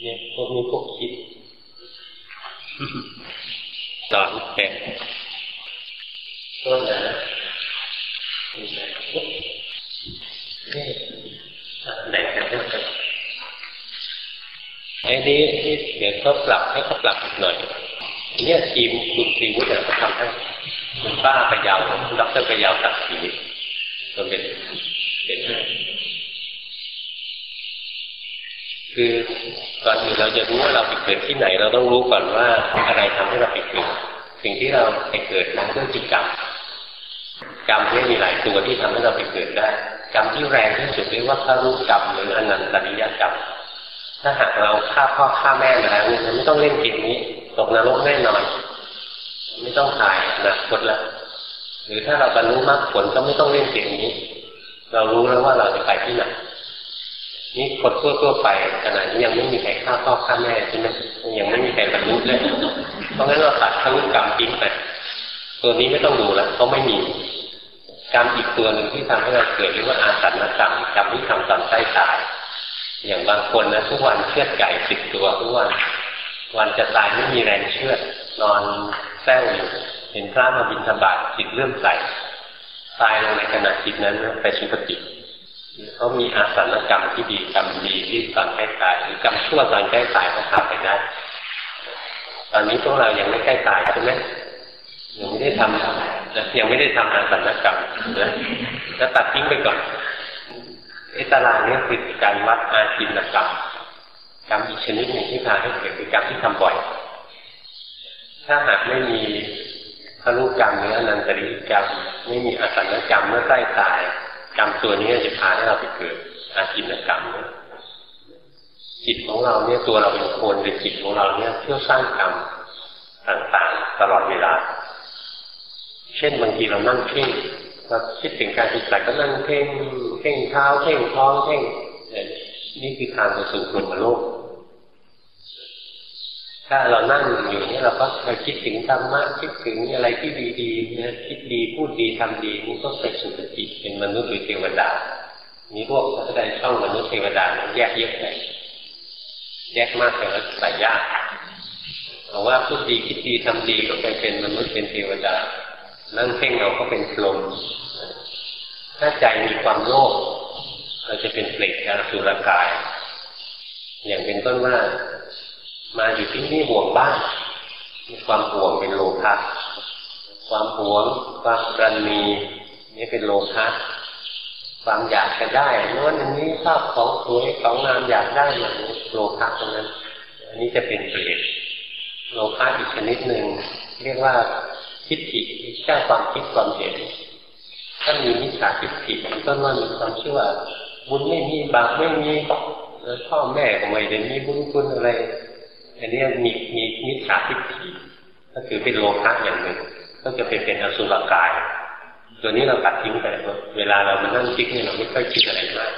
Speaker 1: เนี่ยพวกนี้พวกคิด ตอนแก่ต้นนะไหนกันกันไอ้นี้เดี๋ยวเขาปรับให้เขาปรับหน่อยเนี่ยทีมคุณทีวุฒิเขาทำให้คุณป้าไปยาวดรไปยาวตัดสีจนเป็นเป็น คือก่อนอื่นเราจะรู้ว่าเราไปเกิดที่ไหน เราต้องรู้ก่อนว่าอะไรทำให้เราไปเกิดสิ่งที่เราไปเกิดนั้นก็คือกรรมกรรมที่มีหลายตัวที่ทำให้เราไปเกิดได้ กรรมที่แรงที่สุดเรียกว่าพารุกรรมหรืออนันตริยกรรมถ้าหากเราฆ่าพ่อฆ่าแม่มาแล้วเนี่ยไม่ต้องเล่นเกมนี้ตกนรกแน่นอนไม่ต้องถ่ายนะคตแล้วหรือถ้าเราบรรลุมรรคผลก็ไม่ต้องเล่นเกมนี้ เรารู้แล้วว่าเราจะไปที่ไหน นี่คนทั่วทั่วไปขณะนี้ยังไม่มีใครฆ่าพ่อฆ่าแม่ใช่ไหมยังไม่มีใครบรรลุเลยเพราะงั้นเราตัดทั้งกรรมทิ้งไปตัวนี้ไม่ต้องดูแล้วเพราะไม่มีกรรมอีกตัวหนึ่งที่ทำให้เราเกิดเรียกว่าอาสันกรรมกรรมที่ทำตอนใต้ตาย อย่างบางคนนะทุกวันเชือดไก่สิบตัวทุกวันวันจะตายไม่มีแรงเชือดนอนแส้วอยู่เห็นพระมาบิณฑบาตจิตเลื่อมใสตายลงในขณะจิตนั้นไปสุคติ เขามีอาสนกรรมที่ดีกรรมดีที่ตอนใกล้ตายหรือกรรมชั่วตอนใกล้ตายก็ทำไปได้ ตอนนี้พวกเรายังไม่ใกล้ตายใช่ไหมยังไม่ได้ทำยังไม่ได้ทำอาสนกรรมนะจะตัดทิ้งไปก่อนไอ้ตารางนี้คือการวัดอาชินกรรมกรรมอีกชนิดหนึ่งที่พาให้เกิดคือกรรมที่ทำบ่อย ถ้าหากไม่มีพรุกรรมหรืออนันตริกรรม ไม่มีอาสันกรรมเมื่อใกล้ตาย กรรมตัวนี้จะพาให้เราไปเกิดอาชินกรรมเนี่ยจิตของเราเนี่ยตัวเราเป็นคนเป็นจิตของเราเนี่ยเที่ยวสร้างกรรมต่างๆ ตลอดเวลา เช่นบางทีเรานั่งเพ่งเราคิดถึงการปฏิบัติก็นั่งเพ่งเพ่งเท้าเพ่งท้องเพ่งนี่คือทางไปสู่กลุ่มโลก ถ้าเรานั่งอยู่นี่เราก็ไปคิดถึงธรรมะคิดถึงอะไรที่ดีๆนะคิดดีพูดดีทำดีนี่ก็ไปสุคติเป็นมนุษย์หรือเทวดานี่พวกพระไตรช่องมนุษย์เทวดาแยกเยอะไปแยกมากแต่ว่าใส่ยากบอกว่าพูดดีคิดดีทำดีก็ไปเป็นมนุษย์เป็นเทวดา นั่งเพ่งเราก็เป็นพรหมถ้าใจมีความโลภเราจะเป็นเปรตอสุรกาย อย่างเป็นต้นว่า มาอยู่ที่นี่ห่วงบ้านมีความห่วงเป็นโลภะความหวง ความกรณีนี่เป็นโลภะความอยากจะได้โน้นอันนี้ภาพของสวยของงามอยากได้อย่างนี้โลภะตรงนั้น อันนี้จะเป็นเปรตโลภะอีกชนิดหนึ่งเรียกว่าทิฏฐิแค่ความคิดความเห็น ถ้ามีมิจฉาทิฏฐิต้นว่ามีความเชื่อบุญไม่มีบาปไม่มีพ่อแม่ก็ไม่ได้มีบุญคุณอะไร อันนี้มีมีมิจฉาทิฏฐิก็คือเป็นโลภะอย่างหนึ่ง ก็จะเป็นเป็นอสุรกาย ตัวนี้เราตัดทิ้งไปเวลาเรามานั่งคิดเนี่ยเราไม่ค่อยคิดอะไรมาก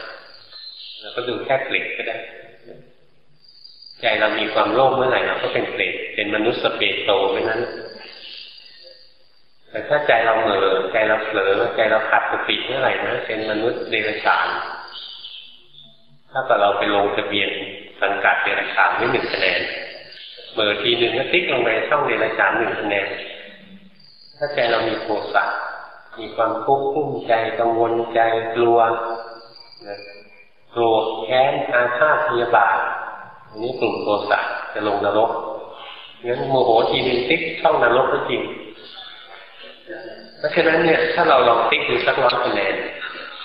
Speaker 1: เราก็ดูแค่เปล็กก็ได้ ใจเรามีความโลภเมื่อไหร่เราก็เป็นเปรตเป็นมนุษย์สเปรโตไม่นั้น แต่ถ้าใจเราเหม่อใจเราเผลอใจเราขัดสติเมื่อไหร่นะเป็นมนุษย์เดรัจฉานถ้าเกิดเราไปลงทะเบียนสังกัดเดรัจฉานไม่หนึ่งคะแนน เมื่อทีหนึ่งก็ติ๊กลงไปช่องเดรัจฉานหนึ่งคะแนนถ้าใจเรามีโทสะมีความทุกข์ุ้มใจกังวลใจกลัวโกรธแค้นอาฆาตพยาบาทอันนี้กลุ่มโทสะจะลงนรกงั้นโมโหทีนึงติ๊กช่องนรกก็จริง เพราะฉะนั้นเนี่ย ถ้าเราลองติ๊กดูสักร้อยคะแนน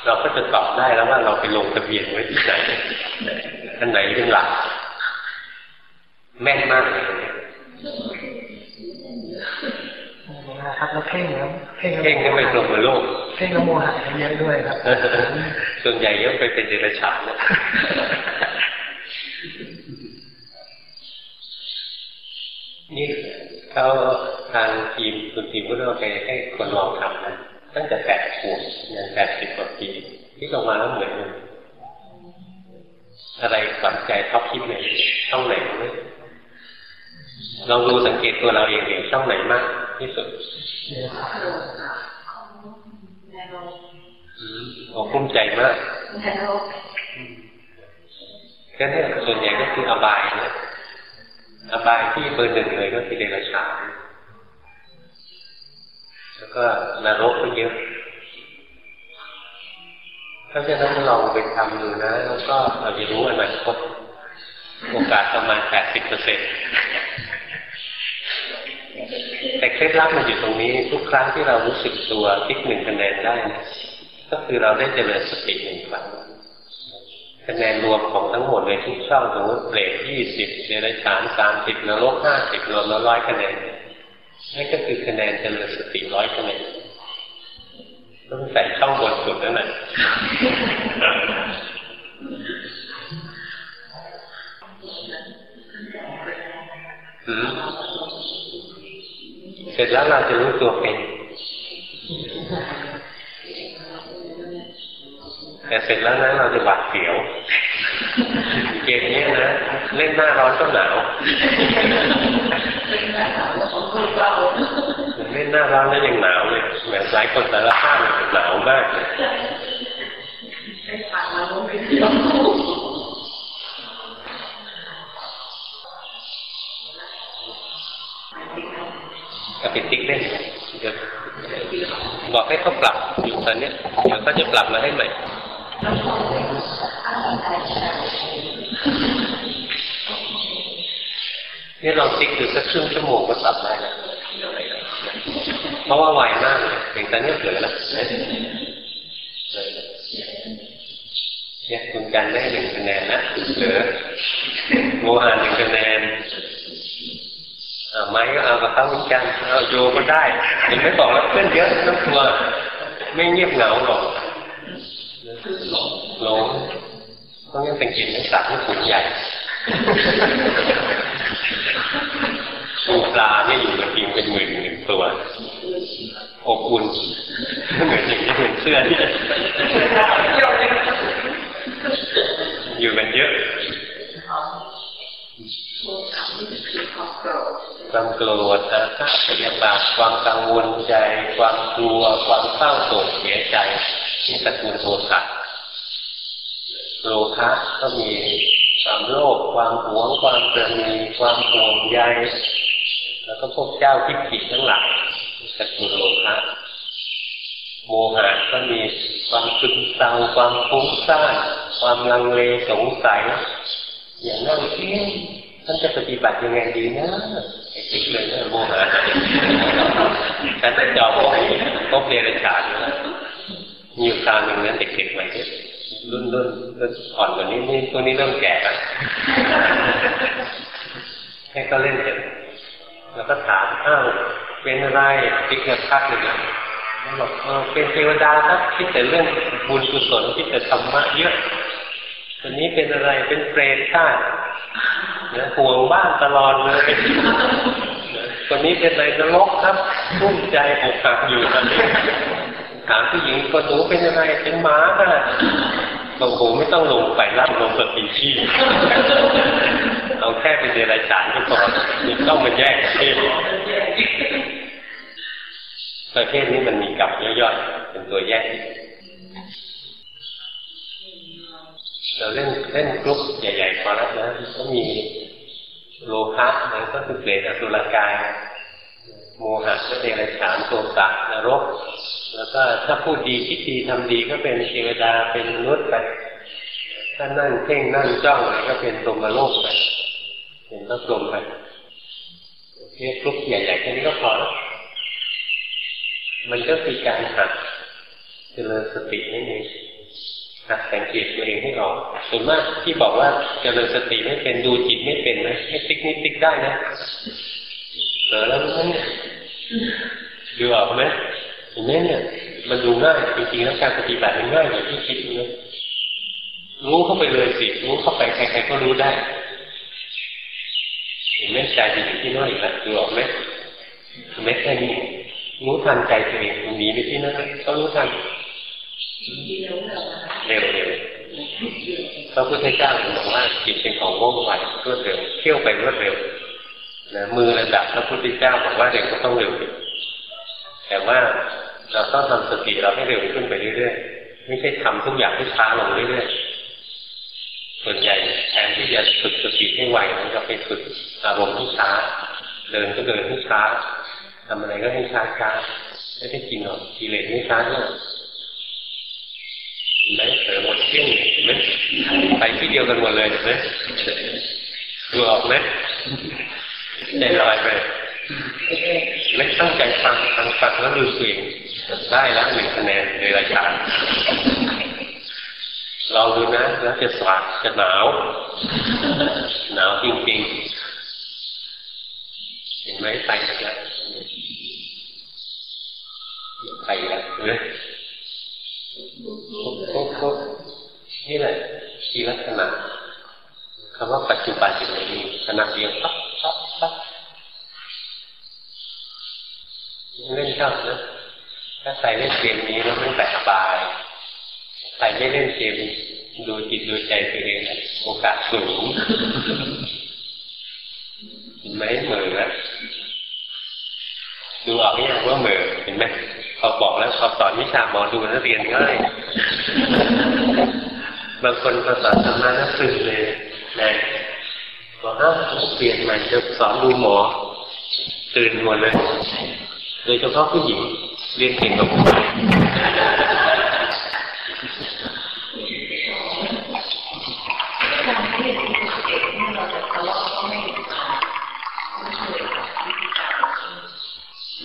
Speaker 1: เราก็จะตอบได้แล้วว่าเราไปลงทะเบียนไว้ที่ไหนอันไหนเป็นหลัก แม่นมากเลยเนี่ย
Speaker 3: ครับแล้วเพ่งแล้ว
Speaker 1: เพ่งเพ่งก็เป็นลมโลก
Speaker 3: เพ่งแล้วโมหะเยอะด้วยครับ
Speaker 1: ส่วนใหญ่เยอะไปเป็นเดรัจฉานนะนี่เขาทางทีมคุณทีมก็เลือกไปให้คนลองทำนะตั้งแต่แปดขวบยันแปดสิบกว่าปีที่ลงมาแล้วเหมือนอะไรฝังใจท็อปคิดไหนช่องไหนไหม ลองดูสังเกตตัวเราเองเองช่องไหนมากที่สุดออกคุ้มใจมากแค่นี้ส่วนใหญ่ก็คืออบายนะอบายที่เบอร์หนึ่งเลยก็คือเดรัจฉานแล้วก็นรกก็เยอะเพราะฉะนั้นลองไปทำดูนะ แล้วก็เราจะรู้อนาคตโอกาสประมาณแปดสิบเปอร์เซ็นต์ แต่เคล็ดลับมันอยู่ตรงนี้ทุกครั้งที่เรารู้สึกตัวคิดหนึ่งคะแนนได้นะก็คือเราได้เจริญสติหนึ่งครั้งคะแนนรวมของทั้งหมดเลยทุกช่องสมมติเปรตยี่สิบเดรัจฉานสามสิบนรกห้าสิบรวมแล้วร้อยคะแนนนั่ก็คือคะแนนเจริญสติร้อยคะแนนต้องใส่ช่องบนสุดนั่นแหละ เสร็จแล้วเราจะรู้ตัวเป็น แต่เสร็จแล้วนะเราจะหวาดเสียว เกมนี้นะเล่นหน้าร้อนก็หนาวเล่นหน้าร้อนแล้วยังหนาวเลยเหมือนหลายคนแต่ละข้างหนาวมากเลย ก็เป็นติ๊กเล่นเดี๋ยวบอกให้เขาปรับอยู่ตอนนี้เดี๋ยวเขาจะปรับมาให้ใหม่นี่ลองติ๊กดูสักครึ่งชั่วโมงก็ปรับได้แล้วเพราะว่าไวมากเลยอย่างตอนนี้เหลือแล้วเนี่ยคุณกันได้หนึ่งคะแนนนะเหลือโมหานหนึ่งคะแนน ไม้ก็เอากับเขาเหมือนกันเอาโยก็ได้เห็นไม่บอกแล้วเพื่อนเยอะต้องกลัวไม่เงียบเหงาหรอกหลงต้องยังเป็นกินนักสัตว์ที่ขุนใหญ่ปูปลาเนี่ยอยู่กับทีมเป็นหมื่นหนึ่งตัวอบอุ่นเหมือนอย่างนี้เหมือนเสื้อที่อยู่กันเยอะ ความโกรธอาฆาตพยาบาทความกังวลใจ ความกลัว ความเศร้าโศกเสียใจที่ตระกูลโทสะโลภะก็มีความโลภความหวง ความเปรณีความห่วงใยแล้วก็พวกเจ้าทิฏฐิทั้งหลายตระกูลโลภะโมหะก็มีความซึมเศร้าความฟุ้งซ่านความลังเลสงสัยอย่างนั่งเที่ ท่านจะปฏิบัติยังไงดีนะไอ้ติ๊กเลยนะโมหะฉันจะจอบไว้พบเดรัจฉานมีอยู่คราวหนึ่งนั้นเด็กๆใหม่รุ่นรุ่นรุ่นอ่อนกว่านี้นี่ตัวนี้เริ่มแก่แล้วให้ก็เล่นเสร็จแล้วก็ถามอ้าวเป็นอะไรติ๊กเกิดพักหนึ่งบอกเออเป็นเทวดาครับคิดแต่เรื่องบุญกุศลคิดแต่ธรรมะเยอะ วันนี้เป็นอะไรเป็นเปรตชาตินะห่วงบ้านตลอดเลยคนนี้เป็นอะไรนรกครับพุ่มใจอกหักอยู่ตอนนี้ถามผู้หญิงคนหนูเป็นอะไรเป็นหมาค่ะบอกโหไม่ต้องลงไปรับลงสติชีเอาแค่เป็นเดรัจฉานก็พอไม่ต้องมาแยกประเภทประเภทนี้มันมีกับย่อยๆเป็นตัวแยก เราเล่นเล่นกรุ๊ปใหญ่ๆพอแล้วนะก็มีโลภะมันก็คือเปรตอสุรกาย โมหะก็เดรัจฉานโทสะนรก แล้วก็ถ้าพูดดีคิดดีทำดีก็เป็นเทวดาเป็นมนุษย์ไปถ้านั่งเพ่งนั่งจ้องอะไรก็เป็นตมโลกไปเป็นพระพรหมไปเรียกรุ๊ปใหญ่ๆแค่นี้ก็พอแล้วมันก็คือการหัดเจริญสตินี่เอง สังเกตตัวเองให้ออกส่วนมากที่บอกว่าเจริญสติไม่เป็นดูจิตไม่เป็นนะให้ติ๊กนิดติ๊กได้นะเออแล้วนั่นดูออกไหมเห็นไหมเนี่ยมันดูง่ายจริงๆแล้วการปฏิบัติมันง่ายกว่าที่คิดนะรู้เข้าไปเลยสิรู้เข้าไปใครๆก็รู้ได้เห็นไหมใจอยู่ที่นั่นอีกแล้วดูออกไหมไม่แค่นี้รู้ทันใจตัวเองหนีไปที่นั่นก็รู้ทันเร็ วเร็วพระพุทธเจ้าบอกว่าจิตเป็นของว่องไวรวดเร็วเที่ยวไปรวดเร็วนะมือระดับพระพุทธเจ้าบอกว่าเร็วก็ต้องเร็วแต่ว่าเราต้องทำสติเราให้เร็วขึ้นไปเรื่อยๆไม่ใช่ทำทุกอย่างให้ช้าลงเรื่อยๆส่วนใหญ่แทนที่จะฝึกสติให้ไวมันก็ไปฝึกอารมณ์ที่ช้า เดินก็เดินที่ช้าทำอะไรก็ให้ช้าช้าไม่ได้จริงหรอกกิเลสไม่ช้าเนี่ย ไหมเสือหมดเที่ยงเห็นไหมไปที่เดียวกันหมดเลยเห็นไหมดูออกไหมใจลอยไปไม่ตั้งใจฟังฟังฟังแล้วดูสวยได้แล้วหนึ่งคะแนนในรายการลองดูนะแล้วจะสวาดจะหนาว หนาวจริงๆเห็นไหมไปแล้วไปแล้วเฮ้ยนี่แหละทีลักษณะคำว่าปัจจุบันอยู่ในนี้ขณะเดียวปั๊บปั๊บปั๊บเล่นชอบนะถ้าใครเล่นเกมนี้แล้วมันแบบบายใครไม่เล่นเกมดูจิตดูใจตัวเองโอกาสสูงเห็นไหมเหมือนะ ดูออกนี่ยว่าเหมือเห็นไหมพอบอกแล้วพอสอนวิชาหมอดูนักเรียนง่ายบางคนพอสอนธรรมะนักตื่นเลยนะบอกว่าเปลี่ยนใหม่จะสอนดูหมอ ตื่นหมดเลย โดยเฉพาะผู้หญิงเรียนเก่งกับผู้ชาย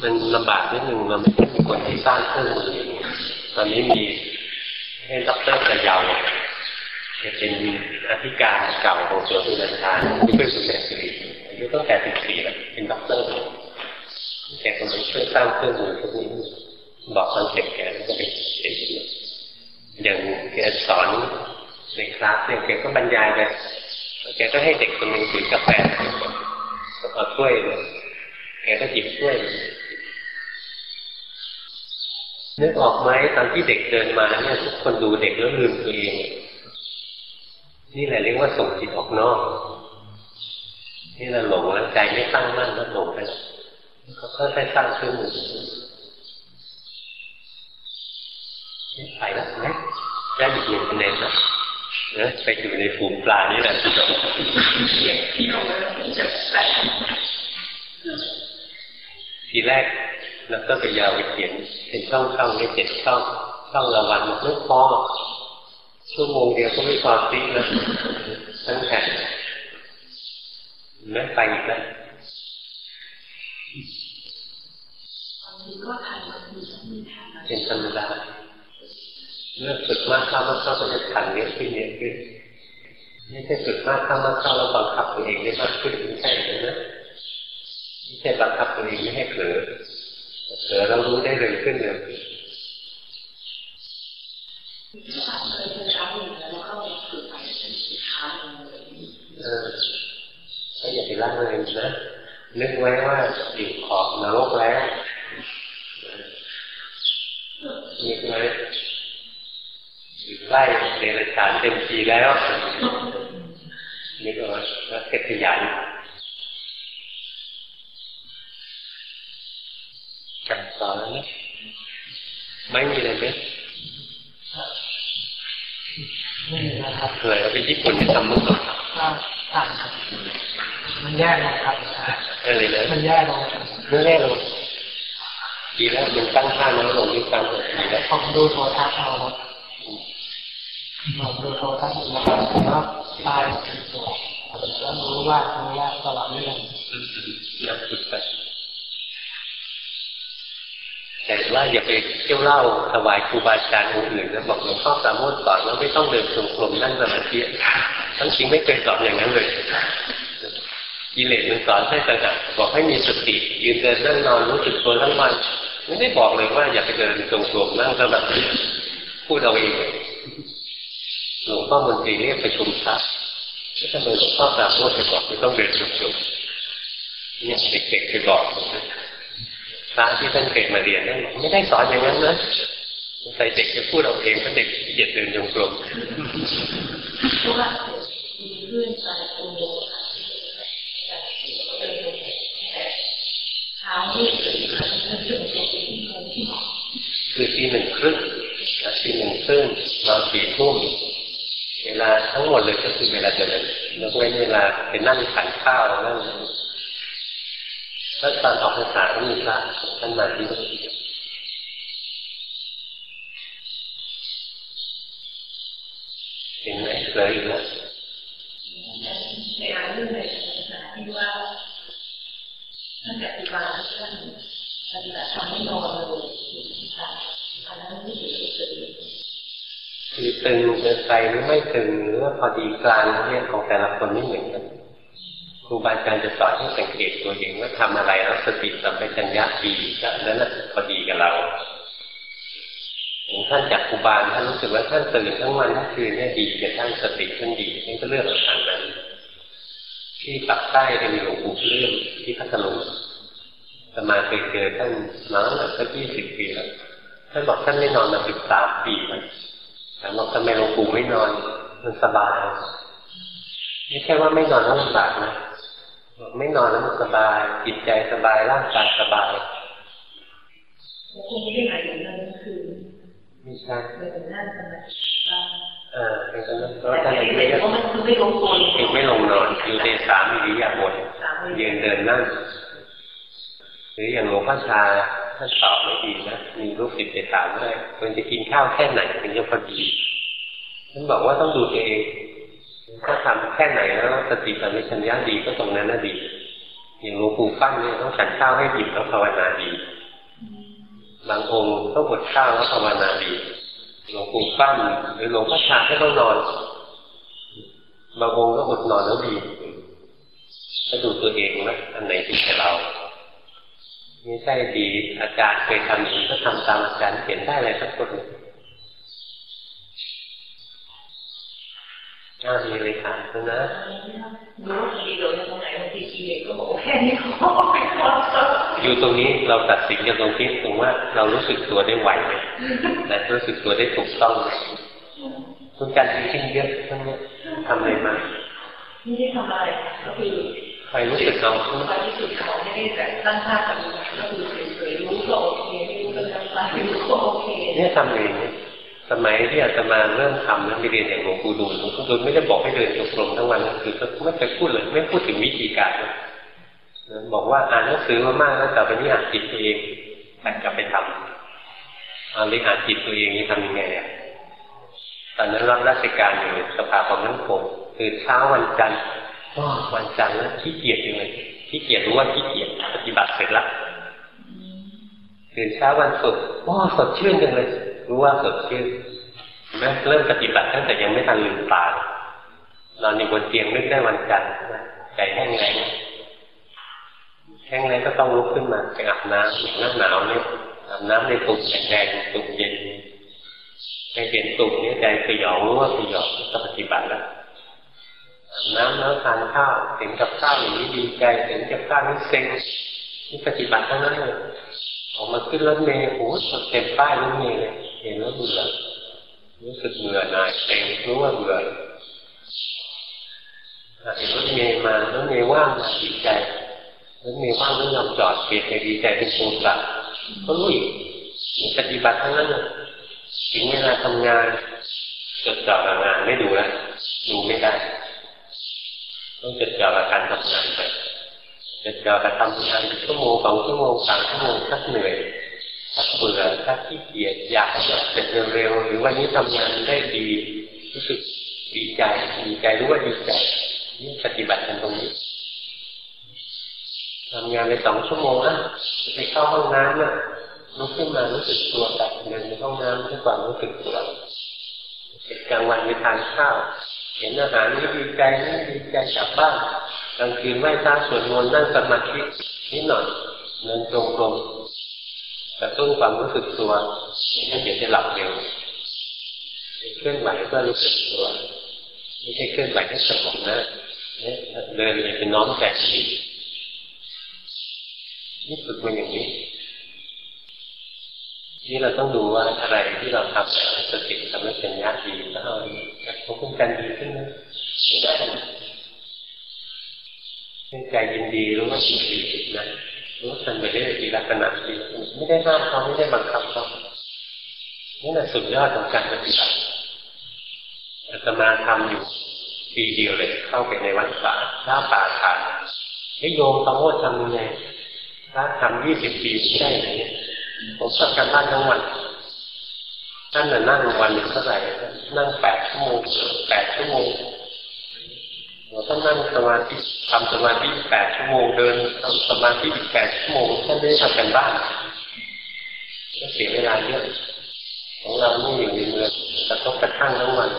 Speaker 1: มันลำบากนิดนึงเราไม่ใช่เป็นคนที่สร้างเครื่องมือตอนนี้มีให้ด็อกเตอร์กระยาวจะเป็นอธิการเก่าของสวนสุนันทาที่เป็นสุนันทรีอายุตั้งแต่สิบสี่แล้วเป็นด็อกเตอร์แกก็ไปช่วยสร้างเครื่องมือพวกนี้บอก concept แกแล้วก็ไปเขียนอย่างแกสอนในคลาสเนี่ยแกก็บรรยายไปแกก็ให้เด็กคนหนึ่งถือกาแฟเอาถ้วยเลยแกก็หยิบถ้วย นึกออกไหมตอนที่เด็กเดินมาเนี่ยทุกคนดูเด็กแล้วลืมตัวเองนี่แหละเรียกว่าส่งจิตออกนอก นี่เราหลงแล้วใจไม่ตั้งมั่นแล้วหลงไปเขาค่อยๆสร้างขึ้นมือไปแล้วนะได้อีกหนึ่งคะแนนนะเนอะไปอยู่ในฝูงปลานี่แหละทีแรก แล้วก็ไปยาวไปเขียนเป็นช่องช่องไม่เจ็ดช่องช่องละวันมันไม่พอชั่วโมงเดียวก็ไม่พอซิแล้วทั้งแผ่นไม่ไปอีกแล้วเป็นธรรมดาเมื่อฝึกมากเข้ามากเข้าก็จะขันเยอะขึ้นเยอะขึ้นไม่ใช่ฝึกมากเข้ามากเข้าแล้วบังคับตัวเองได้มากขึ้นไม่ใช่เลยนะไม่ใช่บังคับตัวเองไม่ให้เผลอ เผลอเรารู้ได้เร็วขึ้นเร็วขึ้นเออก็อย่าไปละเลยนะนึกไว้ว่าอยู่ขอบนรกแล้วนึกไว้อยู่ใกล้เดรัจฉานเต็มทีแล้วนึกเอาไว้แล้วขยัน จำสอนแล้วนะไม่มีอะไรไหม
Speaker 3: ไม่มีนะครับ
Speaker 1: เคยเอาไปญี่ปุ่นไปทำมั้งเหรอ
Speaker 3: ก็ต่างครับ มันแย่ลงครับ
Speaker 1: อะไรนะ
Speaker 3: มันแย่ลง
Speaker 1: ไม่แน่ลงดีแล้วมันตั้งค่าน้อยลงด้วยกันดีแล้ว
Speaker 3: ผมดูโทรทัศน์เอาครับผมดูโทรทัศน์แล้วก็ผมก็ตายแล้วรู้ว่ารู้ว่าตลอดเรื่อง
Speaker 1: นักฝึกไป แต่ว่าอย่าไปเที่ยวเล่าถวายครูบาอาจารย์องค์อื่นนะบอกหลวงพ่อสามโมทสอนว่าไม่ต้องเดินจงกรมนั่งสมาธิทั้งจริงไม่เคยสอนอย่างนั้นเลยกิเลสมันสอนให้ตระหนักบอกให้มีสติยืนเดินนั่งนอนรู้สึกตัวทั้งวันไม่ได้บอกเลยว่าอย่าไปเดินจงกรมนั่งสมาธิพูดเอาเองหลวงพ่อมนตรีเรียกประชุมพระก็ทำไมหลวงพ่อสามโมทไปบอกไม่ต้องเดินจงกรมเนี่ยเด็กๆเคยบอก พระที่ท่านเคยมาเรียนนั่นไม่ได้สอนอย่างนั้นนะใส่เด็กจะพูดเอาเองเพราะเด็กเกียดเดินจงกรม
Speaker 2: ว่ามีเพื่อนไปตรงโรงเช้าที่เกิดขึ้นมันถึงจะเป็นโมง
Speaker 1: คือตีหนึ่งครึ่งตีหนึ่งครึ่งนอนสี่ทุ่มเวลาทั้งหมดเลยก็คือเวลาเดินแล้วเว้นเวลาไปนั่งทานข้าวนั่ง แล้วตอนออกพรรษาก็มีพระท่านมาที่วัดเดียวเห็นไหมเลยอีกแล้ว
Speaker 2: ในอ่านเรื่องในศาสนาที่ว่าท่านปฏิบัติท่านปฏิบัติทำไม่นอนเลยอันนั้นไม่ถือเป็น
Speaker 1: คือตึงเกินไปหรือไม่ตึงหรือว่าพอดีกลางเนี่ยของแต่ละคนไม่เหมือนกัน ครูบาอาจารย์จะสอนให้สังเกตตัวเองว่าทำอะไรแล้วสติสัมปชัญญะดีก็นั้นแหละพอดีกับเราอย่างท่านจากครูบาท่านรู้สึกว่าท่านตื่นทั้งวันทั้งคืนเนี่ยดีกับท่านสติท่านดีท่านก็เลือกเอาทางนั้น ที่ปักใต้จะมีหลวงปู่เลื่อมที่พัทลุงสมาเคยเจอท่านน้องสักยี่สิบปีแล้วท่านบอกท่านไม่นอนมาสิบสามปีแล้วถามว่าทำไมหลวงปู่ไม่นอนมันสบายไม่ใช่ว่าไม่นอนแล้วลำบากนะ บอกไม่นอนแล้วมันสบาย จิตใจสบายร่างกายสบาย
Speaker 2: คงไม่ได้หมายถึงนั้นคือ
Speaker 1: ไม่ใช่
Speaker 2: หมายถึงนั่นสมาธิ
Speaker 1: เออเป็นกันนั้นเพราะ
Speaker 2: แต่
Speaker 1: ท่าน
Speaker 2: ไม่
Speaker 1: อายุ
Speaker 2: ได้
Speaker 1: เยอะ
Speaker 2: เพราะมันคือไม่ลงตัว
Speaker 1: เองไม่ลงนอนอยู่ในสามอิริยาบถยืนเดินนั่งหรืออย่างหลวงพ่อชาท่านตอบไม่ดีนะมีลูกศิษย์ไปถามว่าควรจะกินข้าวแค่ไหนถึงจะพอดีท่านบอกว่าต้องดูตัวเอง ถ้าทำแค่ไหนแล้วสติสัมปชัญญะดีก็ตรงนั้นน่ะดี อย่างหลวงปู่ฟั่นเนี่ยต้องฉันข้าวให้อิ่มแล้วภาวนาดี บางองค์ต้องอดข้าวแล้วภาวนาดีหลวงปู่ฟั่นหรือหลวงพ่อชาให้ต้องนอน บางองค์ก็อดนอนแล้วดีถ้าดูตัวเองนะอันไหนที่เป็นเราไม่ใช่ดีอาจารย์เคยทำเองก็ทำตามอาจารย์เขียนได้อะไรสักคน นึ่งน่ามีเลยถามคุณนะ
Speaker 2: รู้ดีโดยตรงไหนบางทีกิเลสก็บอกแค่นี้พอไม่พอ
Speaker 1: อยู่ตรงนี้เราตัดสินกันตรงที่ตรงว่า เรารู้สึกตัวได้ไหวไหมและรู้สึกตัวได้ถูกต้องไหมคุณการจริงๆเยอะทั้งนี้ทำอะไรมา
Speaker 2: ไม่ได้ทำอะไรก็คือ
Speaker 1: ใครรู้สึกเอา
Speaker 2: ความที่สุดเขาไม่ได้แบบตั้งค่ากับก็คือเฉยๆรู้ก็โอเคไม่รู้ก็ทำไปรู้ก็โอเค
Speaker 1: เนี่ยทำเองเนี่ย สมัยที่อาตมาเริ่มทำแล้วไปเรียนอย่างหลวงปู่ดูลหลวงปู่ดูลไม่ได้บอกให้เดินจงกรมทั้งวันคือไม่เคยพูดเลยไม่พูดถึงวิธีการบอกว่าอ่านหนังสือมามากแล้วแต่ไปนี่อ่านจิตตัวเองแต่กลับไปทำอ่านเรียอ่านจิตตัวเองนี่ทำยังไงอะตอนนั้นรับราชการอยู่สภาความมั่นคงคือเช้าวันจันทร์วันจันทร์แล้วขี้เกียจยังเลยขี้เกียจรู้ว่าขี้เกียจปฏิบัติเสร็จและตื่นเช้าวันศุกร์ว้าสดชื่นจังเลย รู้ว่าสดชื่นแม้เริ่มปฏิบัติตั้งแต่ยังไม่ทันลืมตานอนอยู่บนเตียงนึกได้วันจันทร์ใจแห้งแรงแห้งแรงก็ต้องลุกขึ้นมาไปอาบน้ำหน้าหนาวเนี่ยอาบน้ำในตุ่มแดงตุ่มเย็นไปเห็นตุ่มนี้ใจสยองรู้ว่าสยองก็ปฏิบัติแล้วน้ำแล้วทานข้าวเห็นกับข้าวอย่างนี้ดีใจเห็นกับข้าวนี้เซ็งนี่ปฏิบัติทั้งนั้นเลยออกมาขึ้นรถเมล์โอ้โหเต็มป้ายรถเมล์เลย ห็นแล้วเบื่อรู้สึกเบื่อหน่ายเต็มรู้ว่าเบื่อเห็นรถเมล์มารถเมล์ว่างมาดีใจรถเมล์ว่างแล้วยอมจอดเปลี่ยนใจดีใจเป็นโกรธก็รู้อีกปฏิบัติทั้งนั้นเลยถึงเวลาทำงานจดจ่อกับงานไม่ดูแล้วดูไม่ได้ ต้องจดจ่อกับการทำงานไปจดจ่อกับทำงานชั่วโมงสองชั่วโมงสามชั่วโมงถ้าเหนื่อย ถ้าเบื่อถ้าขี้เกียจอยากจะเสร็จเร็วๆหรือวันนี้ทำงานได้ดีรู้สึกดีใจดีใจรู้ว่าดีใจนี่ปฏิบัติกันตรงนี้ทำงานไปสองชั่วโมงอะไปเข้าห้องน้ำอะลุกขึ้นมารู้สึกตัวแบบเดินในห้องน้ำด้วยความรู้สึกตัวเสร็จกลางวันไปทานข้าว เห็นอาหารนี่ดีใจนี่ดีใจกลับบ้านกลางคืนไหว้พระสวดมนต์นั่งสมาธินิดหน่อยเดินตรงตรง กระตุ้นความรู้สึกตัวไม่เดี๋ยวจะหลับเร็วเคลื่อนไหวก็รู้สึกตัวไม่ใช่เคลื่อนไหวให้สงบนะเดินเลยเป็นน้อมใจจิตนี่ฝึกมาอย่างนี้นี่เราต้องดูว่าอะไรที่เราทำสติทำให้เป็นญาติดีแล้วเอาควบคุมกันดีขึ้นนะได้ให้ใจยินดีรู้ว่าสิ่งดีผิดนะ รู้ทันไปได้ดีลักษณะดีไม่ได้ห้ามเขาไม่ได้บังคับเขานี่แหละสุดยอดของการปฏิบัติอาตมาทำอยู่ปีเดียวเลยเข้าไปในวัดป่าหน้าป่าทานให้โยมเขาว่าทำยังไงถ้าทำยี่สิบปีไม่ได้อย่างนี้ผมทำการบ้านทั้งวันท่านน่ะนั่งวันหนึ่งเท่าไหร่นั่งแปดชั่วโมงแปดชั่วโมง เราต้องนั่งสมาธิทำสมาธิแปดชั่วโมงเดินทำสมาธิอีกแปดชั่วโมงท่านไม่ได้ทำกันบ้านก็เสียเวลาเยอะของเรานี่อยู่ในเมืองกระทบกระทั่งทั้งวัน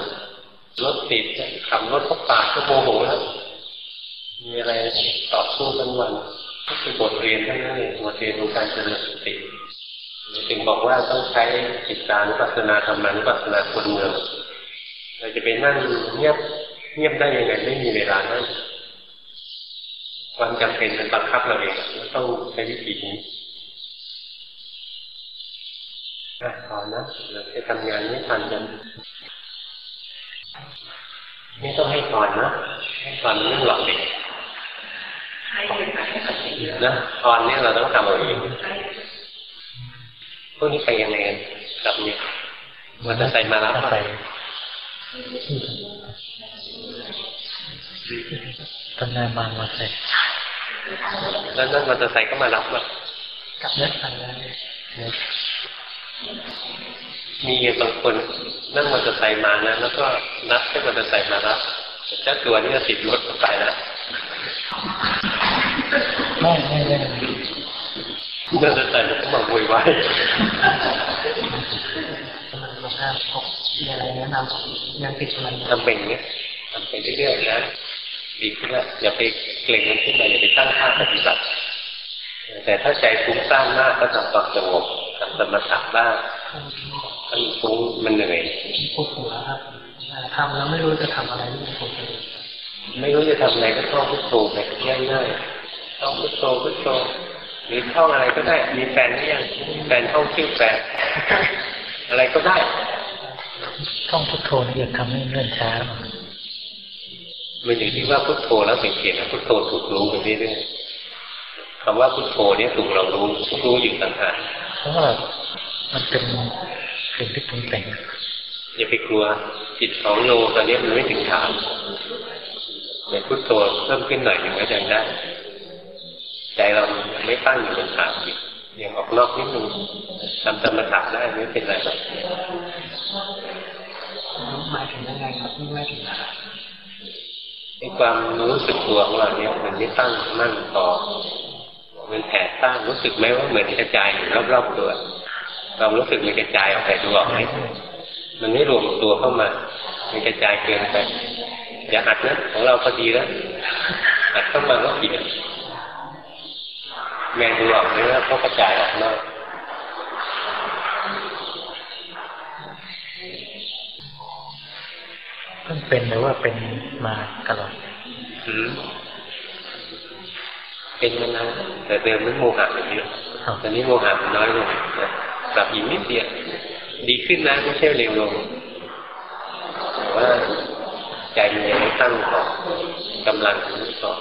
Speaker 1: รถติดขับรถเข้าปาก็โมโหแล้วมีอะไรต่อสู้ทั้งวันก็คือบทเรียนทั้งนั้นเองบทเรียนของการเจริญสติจึงบอกว่าต้องใช้จิตตานุปัสสนาธรรมานุปัสสนาคนเมืองเราจะไปนั่งเงียบ เงียบได้ยังไงไม่มีเวลานั่งความจำเป็นมันบังคับเราเองต้องใช้วิธีนี้อะพอนะเราจะทำงานไม่ทันกันไม่ต้องให้ก่อนนะให้ก่อนเรื่องหลอกเด็ก
Speaker 2: ให้เลยค่ะให้กับเด็ก
Speaker 1: นะตอนนี้เราต้องทำเอาเองพวกนี้ไปยังไงกันกลับเนี่ยมอเตอร์ไซค์มารับป่ะ
Speaker 3: ตอนนายมามาใส่
Speaker 1: แล้วนั่นมอเตอร์ไซค์ก็มารับป่ะ
Speaker 3: กับเล็กกันแล้ว
Speaker 1: มีบางคนนั่งมอเตอร์ไซค์มานะแล้วก็นัดให้มอเตอร์ไซค์มารับเจ้าตัวนี้ก็ติดรถไปแล้ว
Speaker 3: ไม่ไม่ไม่
Speaker 1: มอเตอร์ไซค์มันก็มาโวยวาย
Speaker 3: มันบอกว่าพกมีอะไรแนะนำยังติดมัน
Speaker 1: ทำเป็นอย่างเงี้ยทำไปเรื่อยๆนะ ดีขึ้นแล้วอย่าไปเกรงมันขึ้นมาอย่าไปตั้งค่าปฏิบัติ แต่ถ้าใจฟุ้งซ่านมากก็ทำความสงบทำสมถะบ้างถ้ามันฟุ้งมันเหนื่อย
Speaker 3: ปวดหัวครับทำแล้วไม่รู้จะทำอะไรนี่ผมเลย
Speaker 1: ไม่รู้จะทำอะไรก็ท่องพุทโธไปง่ายๆท่องพุทโธพุทโธหรือท่องอะไรก็ได้ มีแฟนหรือยังมีแฟนท่องชื่อแฟนอะไรก็ได้
Speaker 3: ต้องพุทโธนี่จะทำให้เงื่อนช้า
Speaker 1: มันอยู่ที่ว่าพุทโธแล้วสังเกตนะพุทโธถูกรู้ไปเรื่อยๆคำว่าพุทโธเนี่ยถูกเรารู้รู้อยู่ต่างหาก
Speaker 3: เพราะว่ามันเป็นสิ่งที่ปรุงแต่ง
Speaker 1: อย่าไปกลัวจิตของโยตอนนี้มันไม่ถึงฐานในพุทโธเพิ่มขึ้นหน่อยหนึ่งก็ยังได้ใจเราไม่ตั้งอยู่บนฐานจิตยังออกนอกนิดนึงทำสมถะได้ไม่เป็นไร
Speaker 3: หมายถึงยังไงครับไม่หมายถึงอะไร
Speaker 1: ไอ้ความรู้สึกตัวของเราเนี่ยมันไม่ตั้งมั่นต่อ มันแผ่ซ่านรู้สึกไหมว่าเหมือนกระจายอยู่รอบๆตัวเรารู้สึกมันกระจายออกไปดูออกไหมมันไม่รวมตัวเข้ามา มันกระจายเกินไป อย่าอัดนะของเราพอดีแล้วอัดเข้ามาก็ผิดแม่ดูออกไหมว่าเขากระจายออกนอก
Speaker 3: พิ่งเป็นหรือว่าเป็นมาตลอด
Speaker 1: เป็นมานานแต่เดิมมันโมหะมันเยอะตอนนี้โมหะมันน้อยลงนะปรับอีกนิดเดียวดีขึ้นนะไม่ใช่เร็วลงแต่ว่าใจมันยังไม่ตั้งต่อกำลังมันต่อ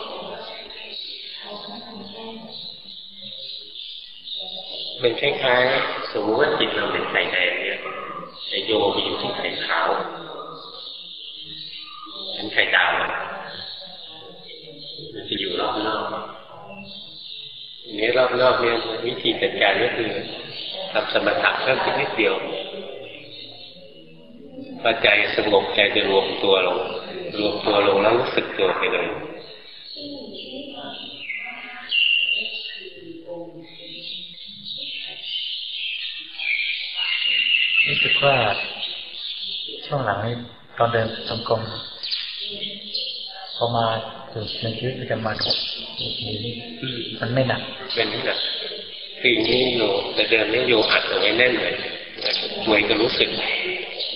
Speaker 1: เป็นคล้ายๆสมมติว่าจิตเราเป็นไข่แดงเนี่ยไอโยมีอยู่ที่ไข่ขาว เป็นไข่ดาวมันจะอยู่รอบนอกอย่างนี้รอบนอกเนี่ยวิธีจัดการก็คือทำสมถะเพิ่มขึ้นนิดเดียวพอใจสงบใจจะรวมตัวลง รวมตัวลงแล้วรู้สึกตัวไปเลย
Speaker 3: รู้สึกว่าช่วงหลังนี้ตอนเดินจงกรม พอมาถึงในชีวิตประจำวันมันไม่หนัก
Speaker 1: เป็นไม่หนักคืออย่างนี้โยแต่เดิมนี่โยอัดเอาไว้แน่นเลยเหมือนกับรู้สึก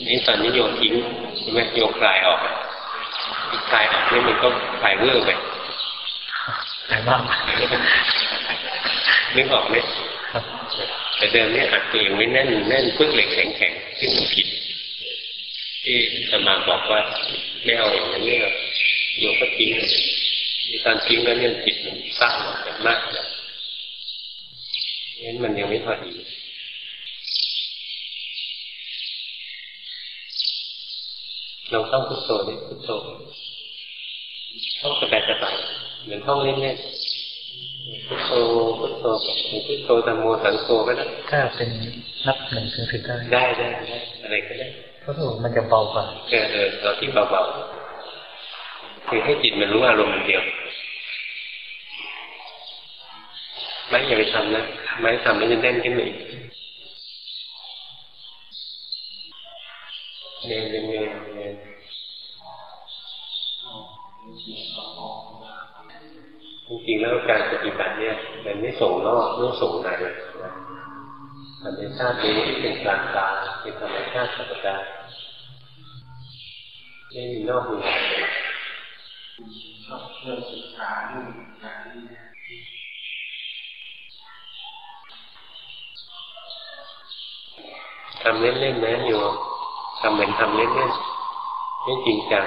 Speaker 1: นี่ตอนนี้โยทิ้งใช่ไหมโยคลายออกคลายออกนี่มันก็คลายเรื่อไป
Speaker 3: คลายมาก
Speaker 1: นึกออกไหมแต่เดิมนี่อัดตัวเองไว้แน่นแน่นพึ่งเหล็กแข็งแข็งที่มันผิดที่สมาบอกว่าไม่เอาอย่างนี้หรอก โยก็ทิ้งตอนทิ้งแล้วเนี่ยจิตมันสร้างออกมากเลยงั้นมันยังไม่พอดีเราต้องพุทโธเนี่ยพุทโธต้องสบายสบายเหมือนท่องเล่นเนี่ยพุทโธพุทโธพุทโธธรรมโมสังโฆก็ได้
Speaker 3: ถ้าเป็นนับหนึ่งถึงสิบ
Speaker 1: ได้ได้ได้อะไรก็ได้
Speaker 3: เพราะมันจะเบากว่า
Speaker 1: เออเออเราที่เบาๆ คือให้จิตมันรู้อารมณ์เดียว ไม่อย่าไปทำนะไม่ทำแล้วจะแน่นขึ้นอีกเรียนเรียนเรียนเรียนจริงๆแล้วการปฏิบัติเนี่ยมันไม่ส่งนอกไม่ส่งในธรรมชาตินี้ที่เป็นกลางกลางเป็นธรรมชาติธรรมดาไม่มีนอกมีใน ชอบเรื่องศึกษาเรื่องการทำเล่นๆนะโยมทำเหมือนทำเล่นๆไม่จริงจัง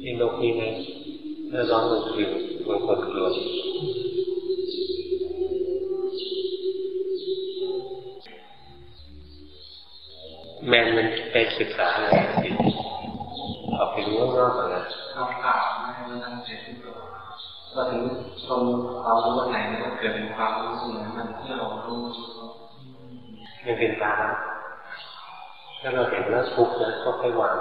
Speaker 1: ที่นกนี่นะถ้าร้องกลางคืนบางคนกลัว แมนมันไปศึกษาอะไรออกไปรู้นอกๆนะ
Speaker 3: คำถามไม่ตั้งใจที่ตัวก็ถึงตรงความรู้ว่าไหนมันก็เกิดเป็นความรู้สึกมันที่เรารู้
Speaker 1: มันเป็นตาถ้าเราเห็นแล้วทุกข์นะก็ค่อยวาง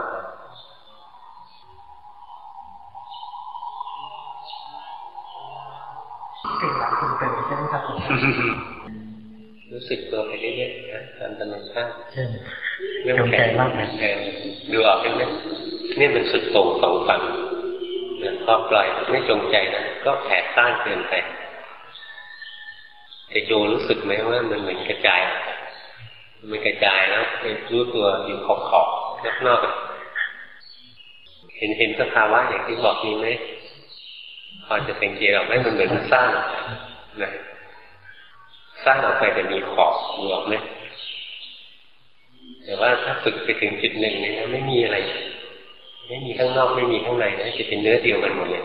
Speaker 3: สิ่งหลังคุณเป็นใช่ไหมครับ
Speaker 1: รู้สึกตัวไปเรื่อยๆนะตามธรรมชาติ
Speaker 3: เรื่องแข็งมากเลย
Speaker 1: ดูออกไหมนี่มันสุดตรงสองฝั่งพอปล่อยไม่จงใจนะก็แผ่ซ่านเกินไปแต่โยรู้สึกไหมว่ามันเหมือนกระจาย มันกระจายแล้วไปรู้ตัวอยู่ขอบขอบนอกเห็นเห็นสภาวะอย่างที่บอกนี้ไหมพอจะเป็นเกลียวไม่มันเหมือนมันสร้างนะ สร้างออกไปแต่มีขอบดูออกไหมแต่ว่าถ้าฝึกไปถึงจุดหนึ่งเนี่ยไม่มีอะไร ไม่มีข้างนอกไม่มีข้างในนะจะเป็นเนื้อเดียวกันหมดเลย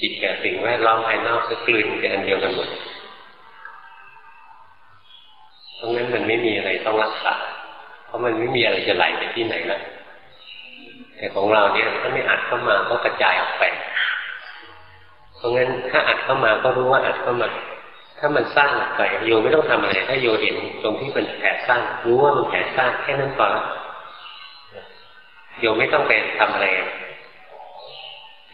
Speaker 1: จิตกับสิ่งแวดล้อมภายนอกจะกลืนเป็นอันเดียวกันหมดเพราะงั้นมันไม่มีอะไรต้องรักษา เพราะมันไม่มีอะไรจะไหลไปที่ไหนแล้วแต่ของเราเนี่ยถ้าไม่อัดเข้ามาก็กระจายออกไป เพราะงั้นถ้าอัดเข้ามาก็รู้ว่าอัดเข้ามา ถ้ามันสร้างออกไปโยไม่ต้องทำอะไรถ้าโยเห็นตรงที่มันแผ่สร้าง รู้ว่ามันแผ่สร้างแค่นั้นพอแล้วโยมไม่ต้องไปทำอะไร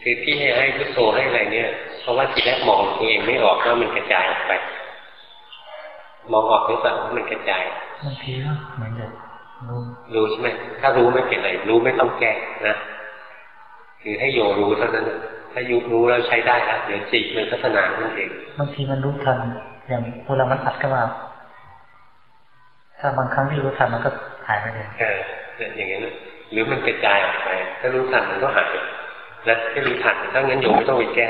Speaker 1: คือที่ให้ให้พุทโธให้อะไรเนี่ย เพราะว่าทีแรกมองตัวเองไม่ออกว่ามันกระจายออกไป มองออกหรือเปล่าว่ามันกระจาย
Speaker 3: บางทีก็เหมือนจะรู้
Speaker 1: รู้ใช่ไหมถ้ารู้ไม่เป็นไรรู้ไม่ต้องแก้นะคือให้โยรู้เท่านั้นน่ะ ถ้ายุรู้แล้วใช้ได้แล้วเดี๋ยวจิตมันพัฒนาขึ้นเอง
Speaker 3: บางทีมันรู้ทันอย่างเวลามันอัดเข้ามาถ้าบางครั้งที่รู้ทันมันก็หายไปเลย
Speaker 1: เอออย่างนี้นะหรือมันกระจายออกไป ถ้ารู้ทันมันก็หายนะถ้ารู้ทันถ้างั้นโยมไม่ต้องไปแก้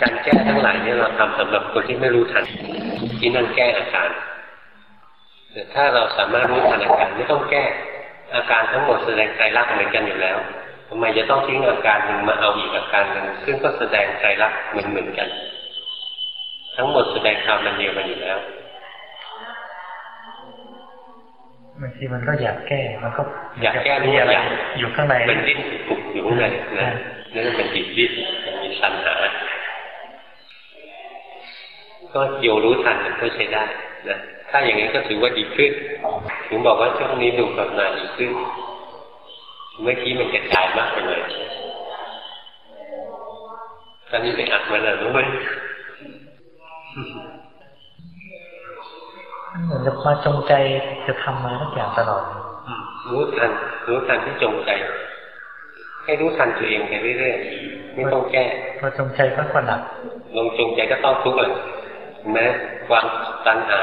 Speaker 1: การแก้ทั้งหลายเนี่ยเราทำสำหรับคนที่ไม่รู้ทันที่นั่งแก้อาการแต่ถ้าเราสามารถรู้ทันอาการไม่ต้องแก้ อาการทั้งหมดแสดงใจรักษณ์เหมือนกันอยู่แล้ว ทำไมจะต้องทิ้งอาการหนึ่งมาเอาอีกอาการหนึ่งซึ่งก็แสดงใจรักษณ์เหมือนเหมือนกัน ทั้งหมดแสดงธรรมมันเดียวกันอยู่แล้ว
Speaker 3: บางทีมันก็อยากแก้ มันก็
Speaker 1: อยากแก้รู้
Speaker 3: มีอะไร
Speaker 1: อยาก
Speaker 3: อยู่ข้างใน
Speaker 1: เป็นดิ้นปลุกอยู่ข้างในนะนั่นเป็นจิตดิ้นมีสันหา ก็โยรู้ทันมันก็ใช้ได้นะถ้าอย่างนี้ก็ถือว่าดีขึ้น ถึงบอกว่าช่วงนี้ดูกับนาดีขึ้น เมื่อกี้มันกระจายมากไปเลยตอนนี้ไปอัดมาแล้วรู้ไหม
Speaker 3: เหมือนจะมาจงใจจะทำมาทุกอย่างตลอด
Speaker 1: รู้ทันรู้ทันที่จงใจ ให้รู้ทันตัวเองไปเรื่อยๆไม่ต้องแก้
Speaker 3: พอจงใจก็กหนัก
Speaker 1: ลงจงใจก็ต้องทุกข์เลยเห็นไหมความตัณหา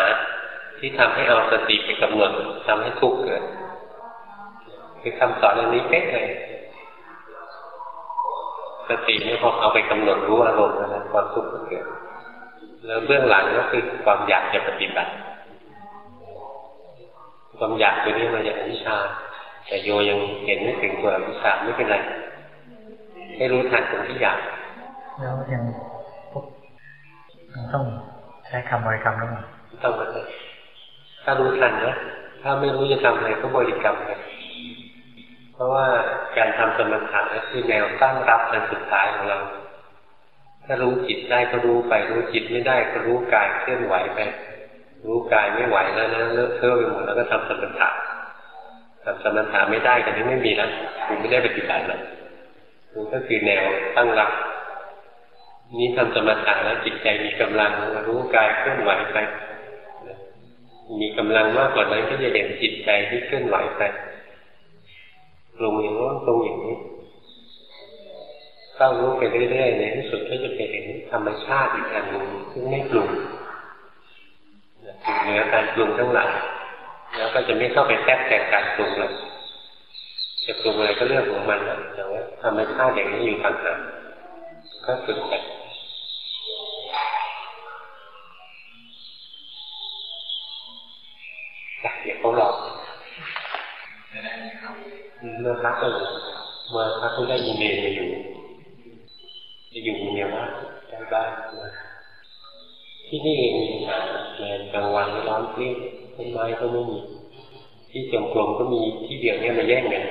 Speaker 1: ที่ทำให้เอาสติไปกำหนดทำให้ทุกข์เกิด คือคำสอนอันนี้เป๊ะเลยสตินี่พอเอาไปกำหนดรู้อารมณ์แล้วความทุกข์ก็เกิดแล้วเบื้องหลังก็คือความอยากจะปฏิบัติ ความอยากตัวนี้มาจากอวิชชา แต่โยยังเห็นไม่ถึงตัวอวิชชาไม่เป็นไร ให้รู้ทันตรงที่อยาก
Speaker 3: แล้วยังพวกยังต้องใช้คำบริกรรมแล้วมั้ง
Speaker 1: ต้องมาเลยถ้ารู้ทันนะถ้าไม่รู้จะทำอะไรก็บริกรรมไปเพ ราะว่าการทำสมถะนั่นคือแนวตั้งรับอันสุดท้ายของเรา ถ้ารู้จิตได้ก็รู้ไป รู้จิตไม่ได้ก็รู้กายเคลื่อนไหวไป รู้กายไม่ไหวแล้วนะเลอะเทอะไปหมดแล้วก็ทำสมถะทำสมถะไม่ได้กันนี้ไม่มีแล้วคุณไม่ได้ปฏิบัติแล้วคุณก็คือแนวตั้งรับนี้ทำสมถะแล้วจิตใจมีกำลังรู้กายเคลื่อนไหวไป มีกำลังมากกว่านั้นก็จะเห็นจิตใจที่เคลื่อนไหวไป ลงอย่างโน้นลงอย่างนี้เข้ารู้ไปเรื่อยๆในที่สุดก็จะไปเห็นธรรมชาติอีกอันหนึ่งซึ่งไม่ปรุงเหนือการปรุงทั้งหลายแล้วก็จะไม่เข้าไปแทรกแซงการปรุงเลยจะปรุงอะไรก็เรื่องของมันนะแต่ว่าธรรมชาติอย่างนี้อยู่ต่างหากก็ฝึกไปเดี๋ยวเขาหลอก เมื่อพักก็เลยเมื่อพักก็ได้ยินเองมาอยู่จะอยู่เมียว่าได้บ้านที่นี่มีปัญหาแรงกลางวันร้อนเปรี้ยต้นไม้ก็ไม่มีที่จงกลมก็มีที่เดียวเนี่ยมาแย่งกัน